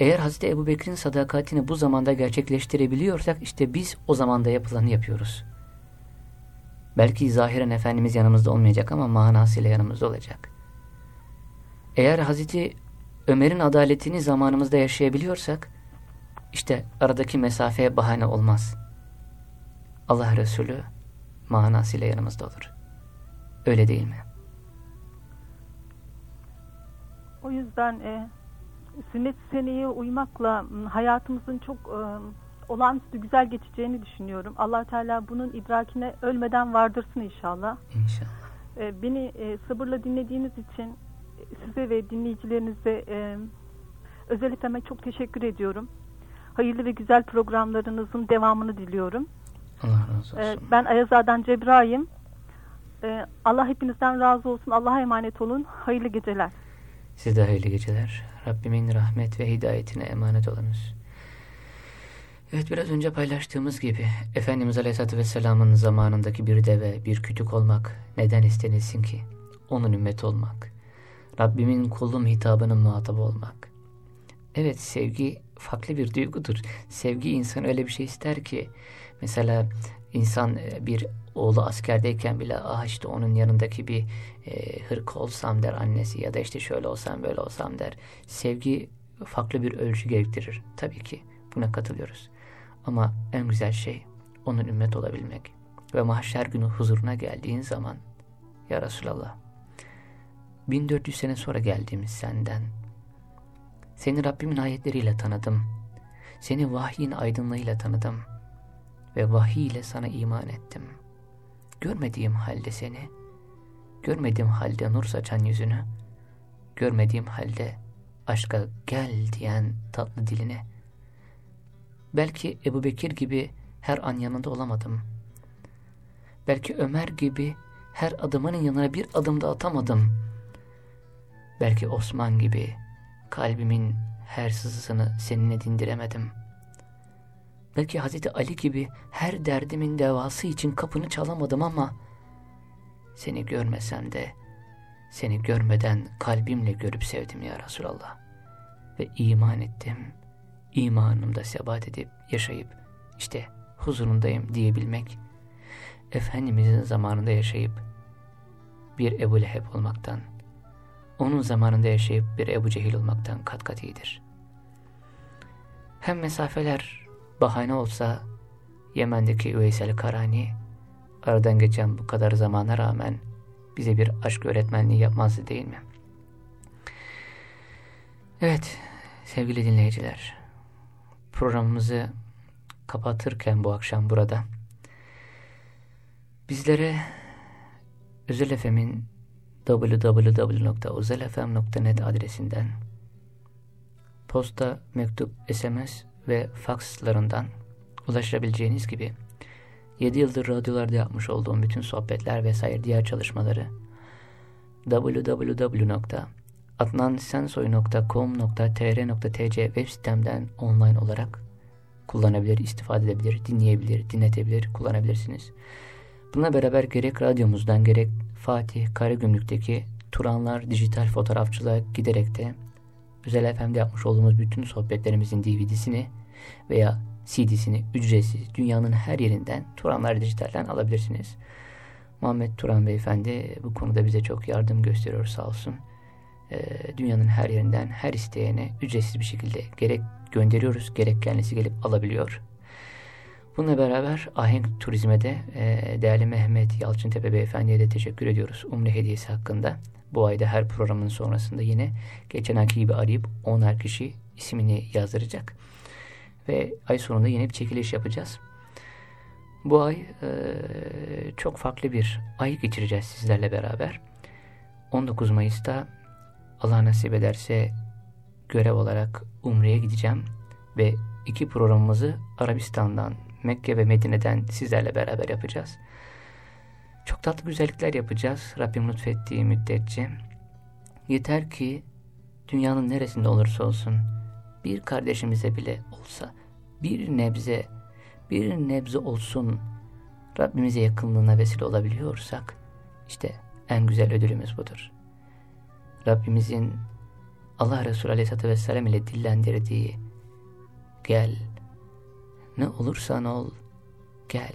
Eğer Hazreti Ebu Bekir'in sadakatini bu zamanda gerçekleştirebiliyorsak işte biz o zamanda yapılanı yapıyoruz. Belki zahiren Efendimiz yanımızda olmayacak ama manasıyla yanımızda olacak. Eğer Hazreti Ömer'in adaletini zamanımızda yaşayabiliyorsak işte aradaki mesafeye bahane olmaz. Allah Resulü manasıyla yanımızda olur. Öyle değil mi? O yüzden e, sünnet seneye uymakla hayatımızın çok e, olağanüstü güzel geçeceğini düşünüyorum. allah Teala bunun idrakine ölmeden vardırsın inşallah. İnşallah. E, beni e, sabırla dinlediğiniz için e, size ve dinleyicilerinize e, özel efeme çok teşekkür ediyorum. Hayırlı ve güzel programlarınızın devamını diliyorum. Allah razı E, olsun. ben Ayaza'dan Cebraim. E, Allah hepinizden razı olsun. Allah'a emanet olun. Hayırlı geceler. Size hayırlı geceler. Rabbimin rahmet ve hidayetine emanet olunuz. Evet biraz önce paylaştığımız gibi Efendimiz Aleyhisselatü Vesselam'ın zamanındaki bir deve, bir kütük olmak neden istenilsin ki? Onun ümmeti olmak. Rabbimin kulum hitabının muhatabı olmak. Evet sevgi farklı bir duygudur. Sevgi insan öyle bir şey ister ki mesela insan e, bir oğlu askerdeyken bile ah işte onun yanındaki bir e, hırk olsam der annesi ya da işte şöyle olsam böyle olsam der. Sevgi farklı bir ölçü gerektirir. Tabii ki buna katılıyoruz. Ama en güzel şey onun ümmet olabilmek. Ve mahşer günü huzuruna geldiğin zaman Ya Resulallah 1400 sene sonra geldiğimiz senden seni Rabbimin ayetleriyle tanıdım. Seni vahyin aydınlığıyla tanıdım. Ve vahiy ile sana iman ettim. Görmediğim halde seni, görmediğim halde nur saçan yüzünü, görmediğim halde aşka gel diyen tatlı diline. Belki Ebu Bekir gibi her an yanında olamadım. Belki Ömer gibi her adımının yanına bir adım da atamadım. Belki Osman gibi kalbimin her sızısını seninle dindiremedim. Belki Hazreti Ali gibi her derdimin devası için kapını çalamadım ama seni görmesem de seni görmeden kalbimle görüp sevdim ya Resulallah. Ve iman ettim. İmanımda sebat edip yaşayıp işte huzurundayım diyebilmek Efendimizin zamanında yaşayıp bir Ebu Leheb olmaktan onun zamanında yaşayıp bir Ebu Cehil olmaktan kat kat iyidir. Hem mesafeler bahane olsa Yemen'deki Üveysel Karani aradan geçen bu kadar zamana rağmen bize bir aşk öğretmenliği yapmazdı değil mi? Evet sevgili dinleyiciler programımızı kapatırken bu akşam burada bizlere Özel FM'in www.uzelfm.net adresinden posta, mektup, SMS ve fakslarından ulaşabileceğiniz gibi 7 yıldır radyolarda yapmış olduğum bütün sohbetler vesaire diğer çalışmaları www.adnansensoy.com.tr.tc web sitemden online olarak kullanabilir, istifade edebilir, dinleyebilir, dinletebilir, kullanabilirsiniz. Buna beraber gerek radyomuzdan gerek Fatih Karagümrük'teki Turanlar Dijital Fotoğrafçılığa giderek de Özel FM'de yapmış olduğumuz bütün sohbetlerimizin DVD'sini veya CD'sini ücretsiz dünyanın her yerinden Turanlar Dijital'den alabilirsiniz. Muhammed Turan Beyefendi bu konuda bize çok yardım gösteriyor sağ olsun. Ee, dünyanın her yerinden her isteyene ücretsiz bir şekilde gerek gönderiyoruz gerek kendisi gelip alabiliyor. Bununla beraber Ahenk Turizm'e de e, değerli Mehmet Yalçıntepe Beyefendi'ye de teşekkür ediyoruz. Umre hediyesi hakkında. Bu ayda her programın sonrasında yine geçen ayki gibi arayıp 10'ar kişi ismini yazdıracak. Ve ay sonunda yine bir çekiliş yapacağız. Bu ay e, çok farklı bir ay geçireceğiz sizlerle beraber. 19 Mayıs'ta Allah nasip ederse görev olarak Umre'ye gideceğim ve iki programımızı Arabistan'dan Mekke ve Medine'den sizlerle beraber yapacağız. Çok tatlı güzellikler yapacağız Rabbim lütfettiği müddetçe. Yeter ki dünyanın neresinde olursa olsun bir kardeşimize bile olsa bir nebze bir nebze olsun Rabbimize yakınlığına vesile olabiliyorsak işte en güzel ödülümüz budur. Rabbimizin Allah Resulü Aleyhisselatü Vesselam ile dillendirdiği gel ne olursan ol, gel.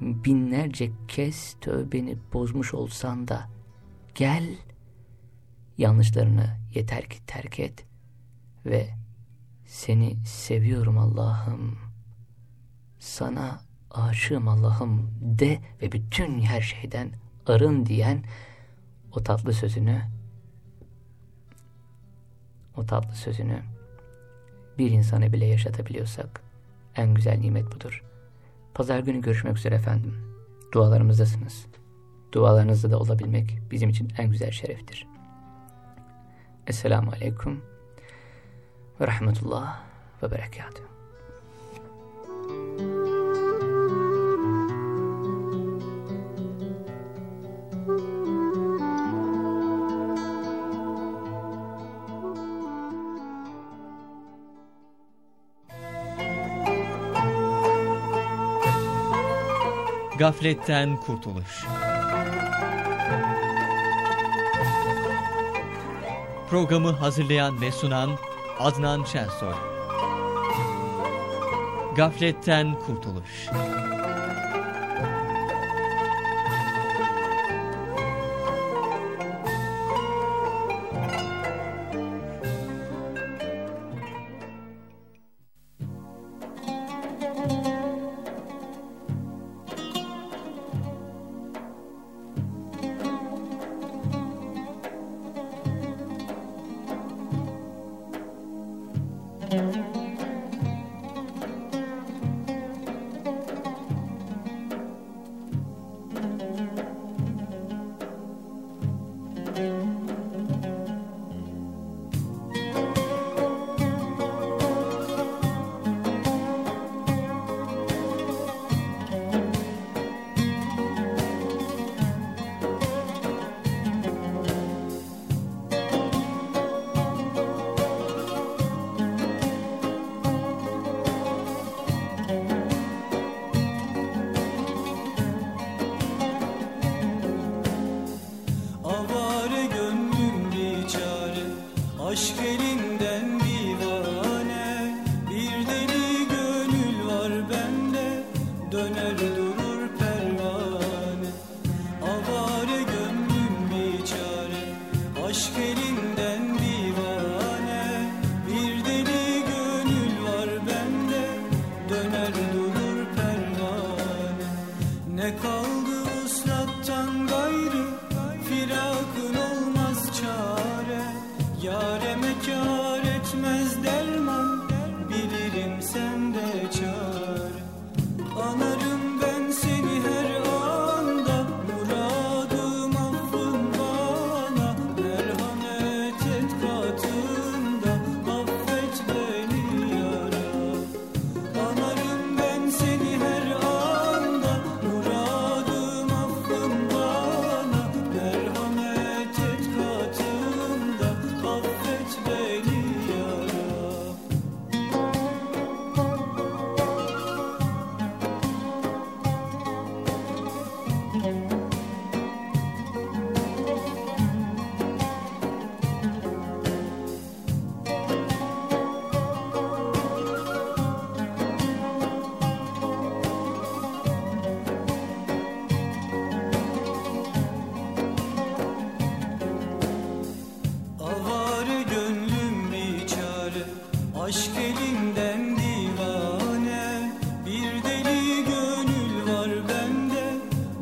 Binlerce kez tövbeni bozmuş olsan da gel. Yanlışlarını yeter ki terk et ve seni seviyorum Allah'ım. Sana aşığım Allah'ım de ve bütün her şeyden arın diyen o tatlı sözünü o tatlı sözünü bir insanı bile yaşatabiliyorsak en güzel nimet budur. Pazar günü görüşmek üzere efendim. Dualarımızdasınız. Dualarınızda da olabilmek bizim için en güzel şereftir. Esselamu Aleyküm ve Rahmetullah ve Berekatuhu. Gafletten kurtuluş. Programı hazırlayan ve sunan Adnan Şensoy. Gafletten kurtuluş.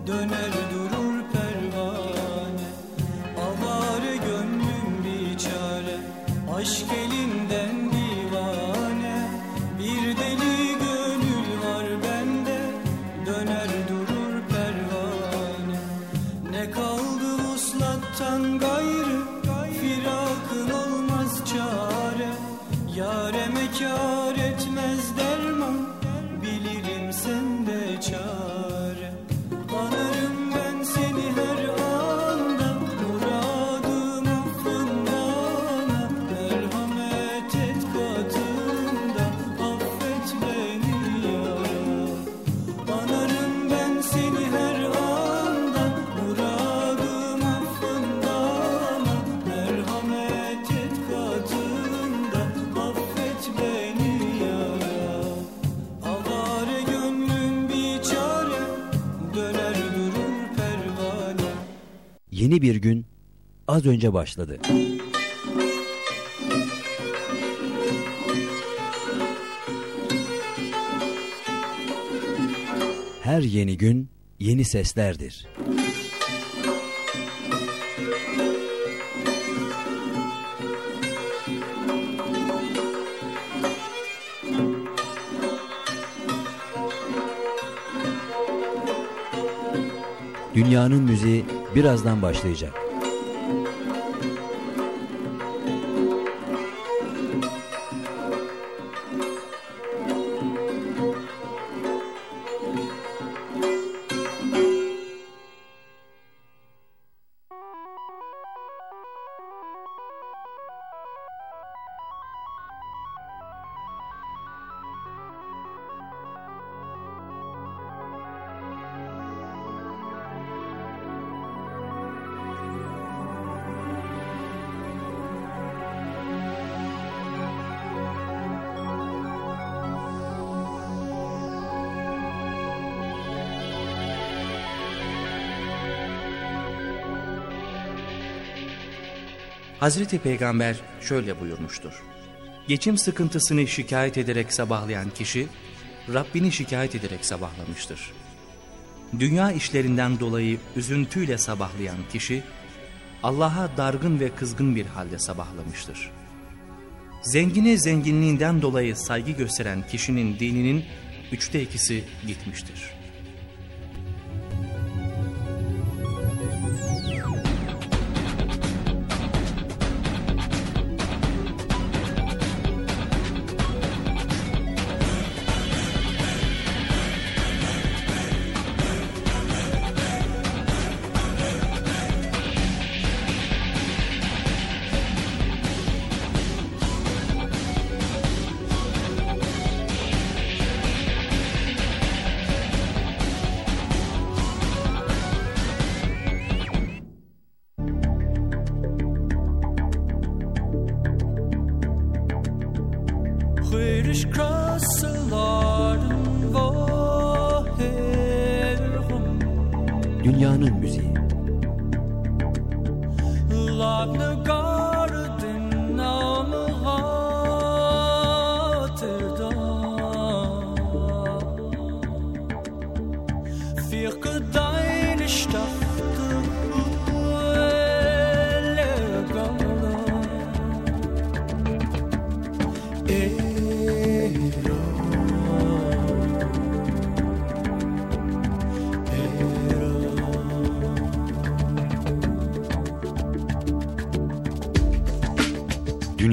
Yeni az önce başladı. Her yeni gün yeni seslerdir. Dünyanın müziği birazdan başlayacak. Hazreti Peygamber şöyle buyurmuştur. Geçim sıkıntısını şikayet ederek sabahlayan kişi, Rabbini şikayet ederek sabahlamıştır. Dünya işlerinden dolayı üzüntüyle sabahlayan kişi, Allah'a dargın ve kızgın bir halde sabahlamıştır. Zengine zenginliğinden dolayı saygı gösteren kişinin dininin üçte ikisi gitmiştir.'' Dünyanın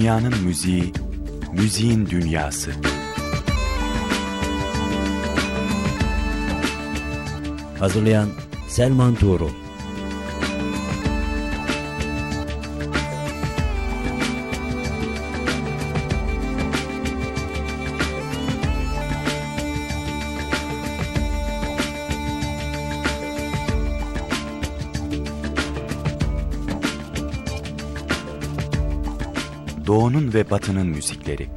Dünyanın müziği, müziğin dünyası. Hazırlayan Selman Tuğrul Ve Batı'nın müzikleri.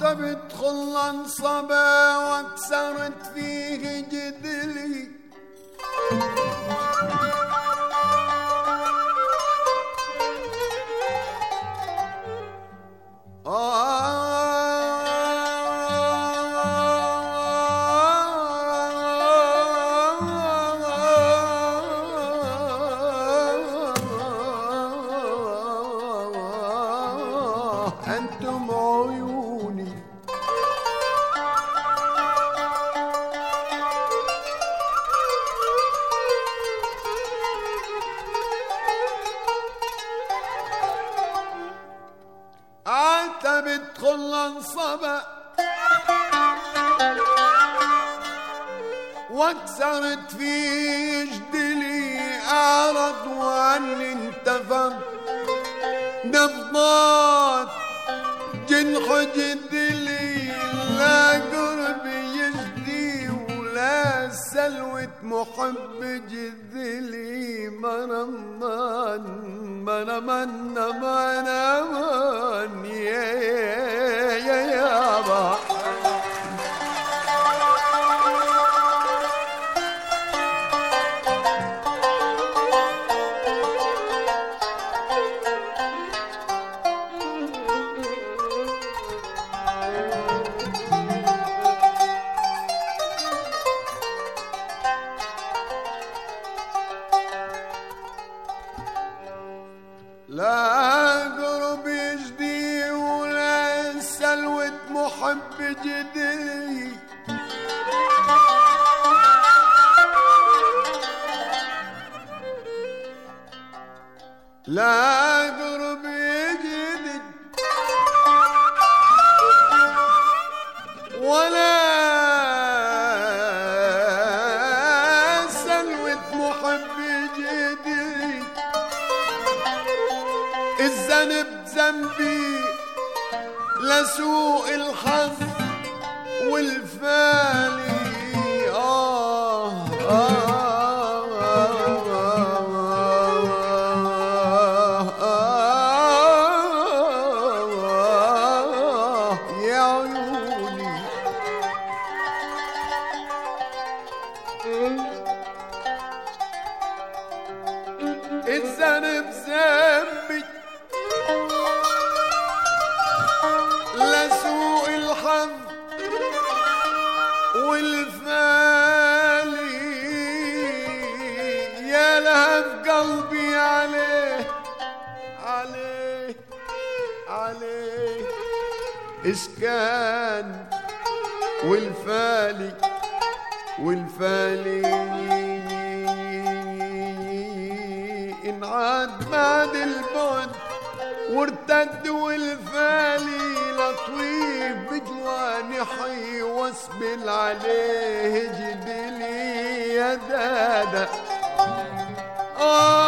عتبت خلنصبة واكسرت سلوت محب جذلي منمان منمان منمان يا يا يا, يا, يا لا قرب يجدي ولا سلوة محب جدلي الذنب ذنبي لسوء الحظ واسبل عليه جدلي يا دادا. آه.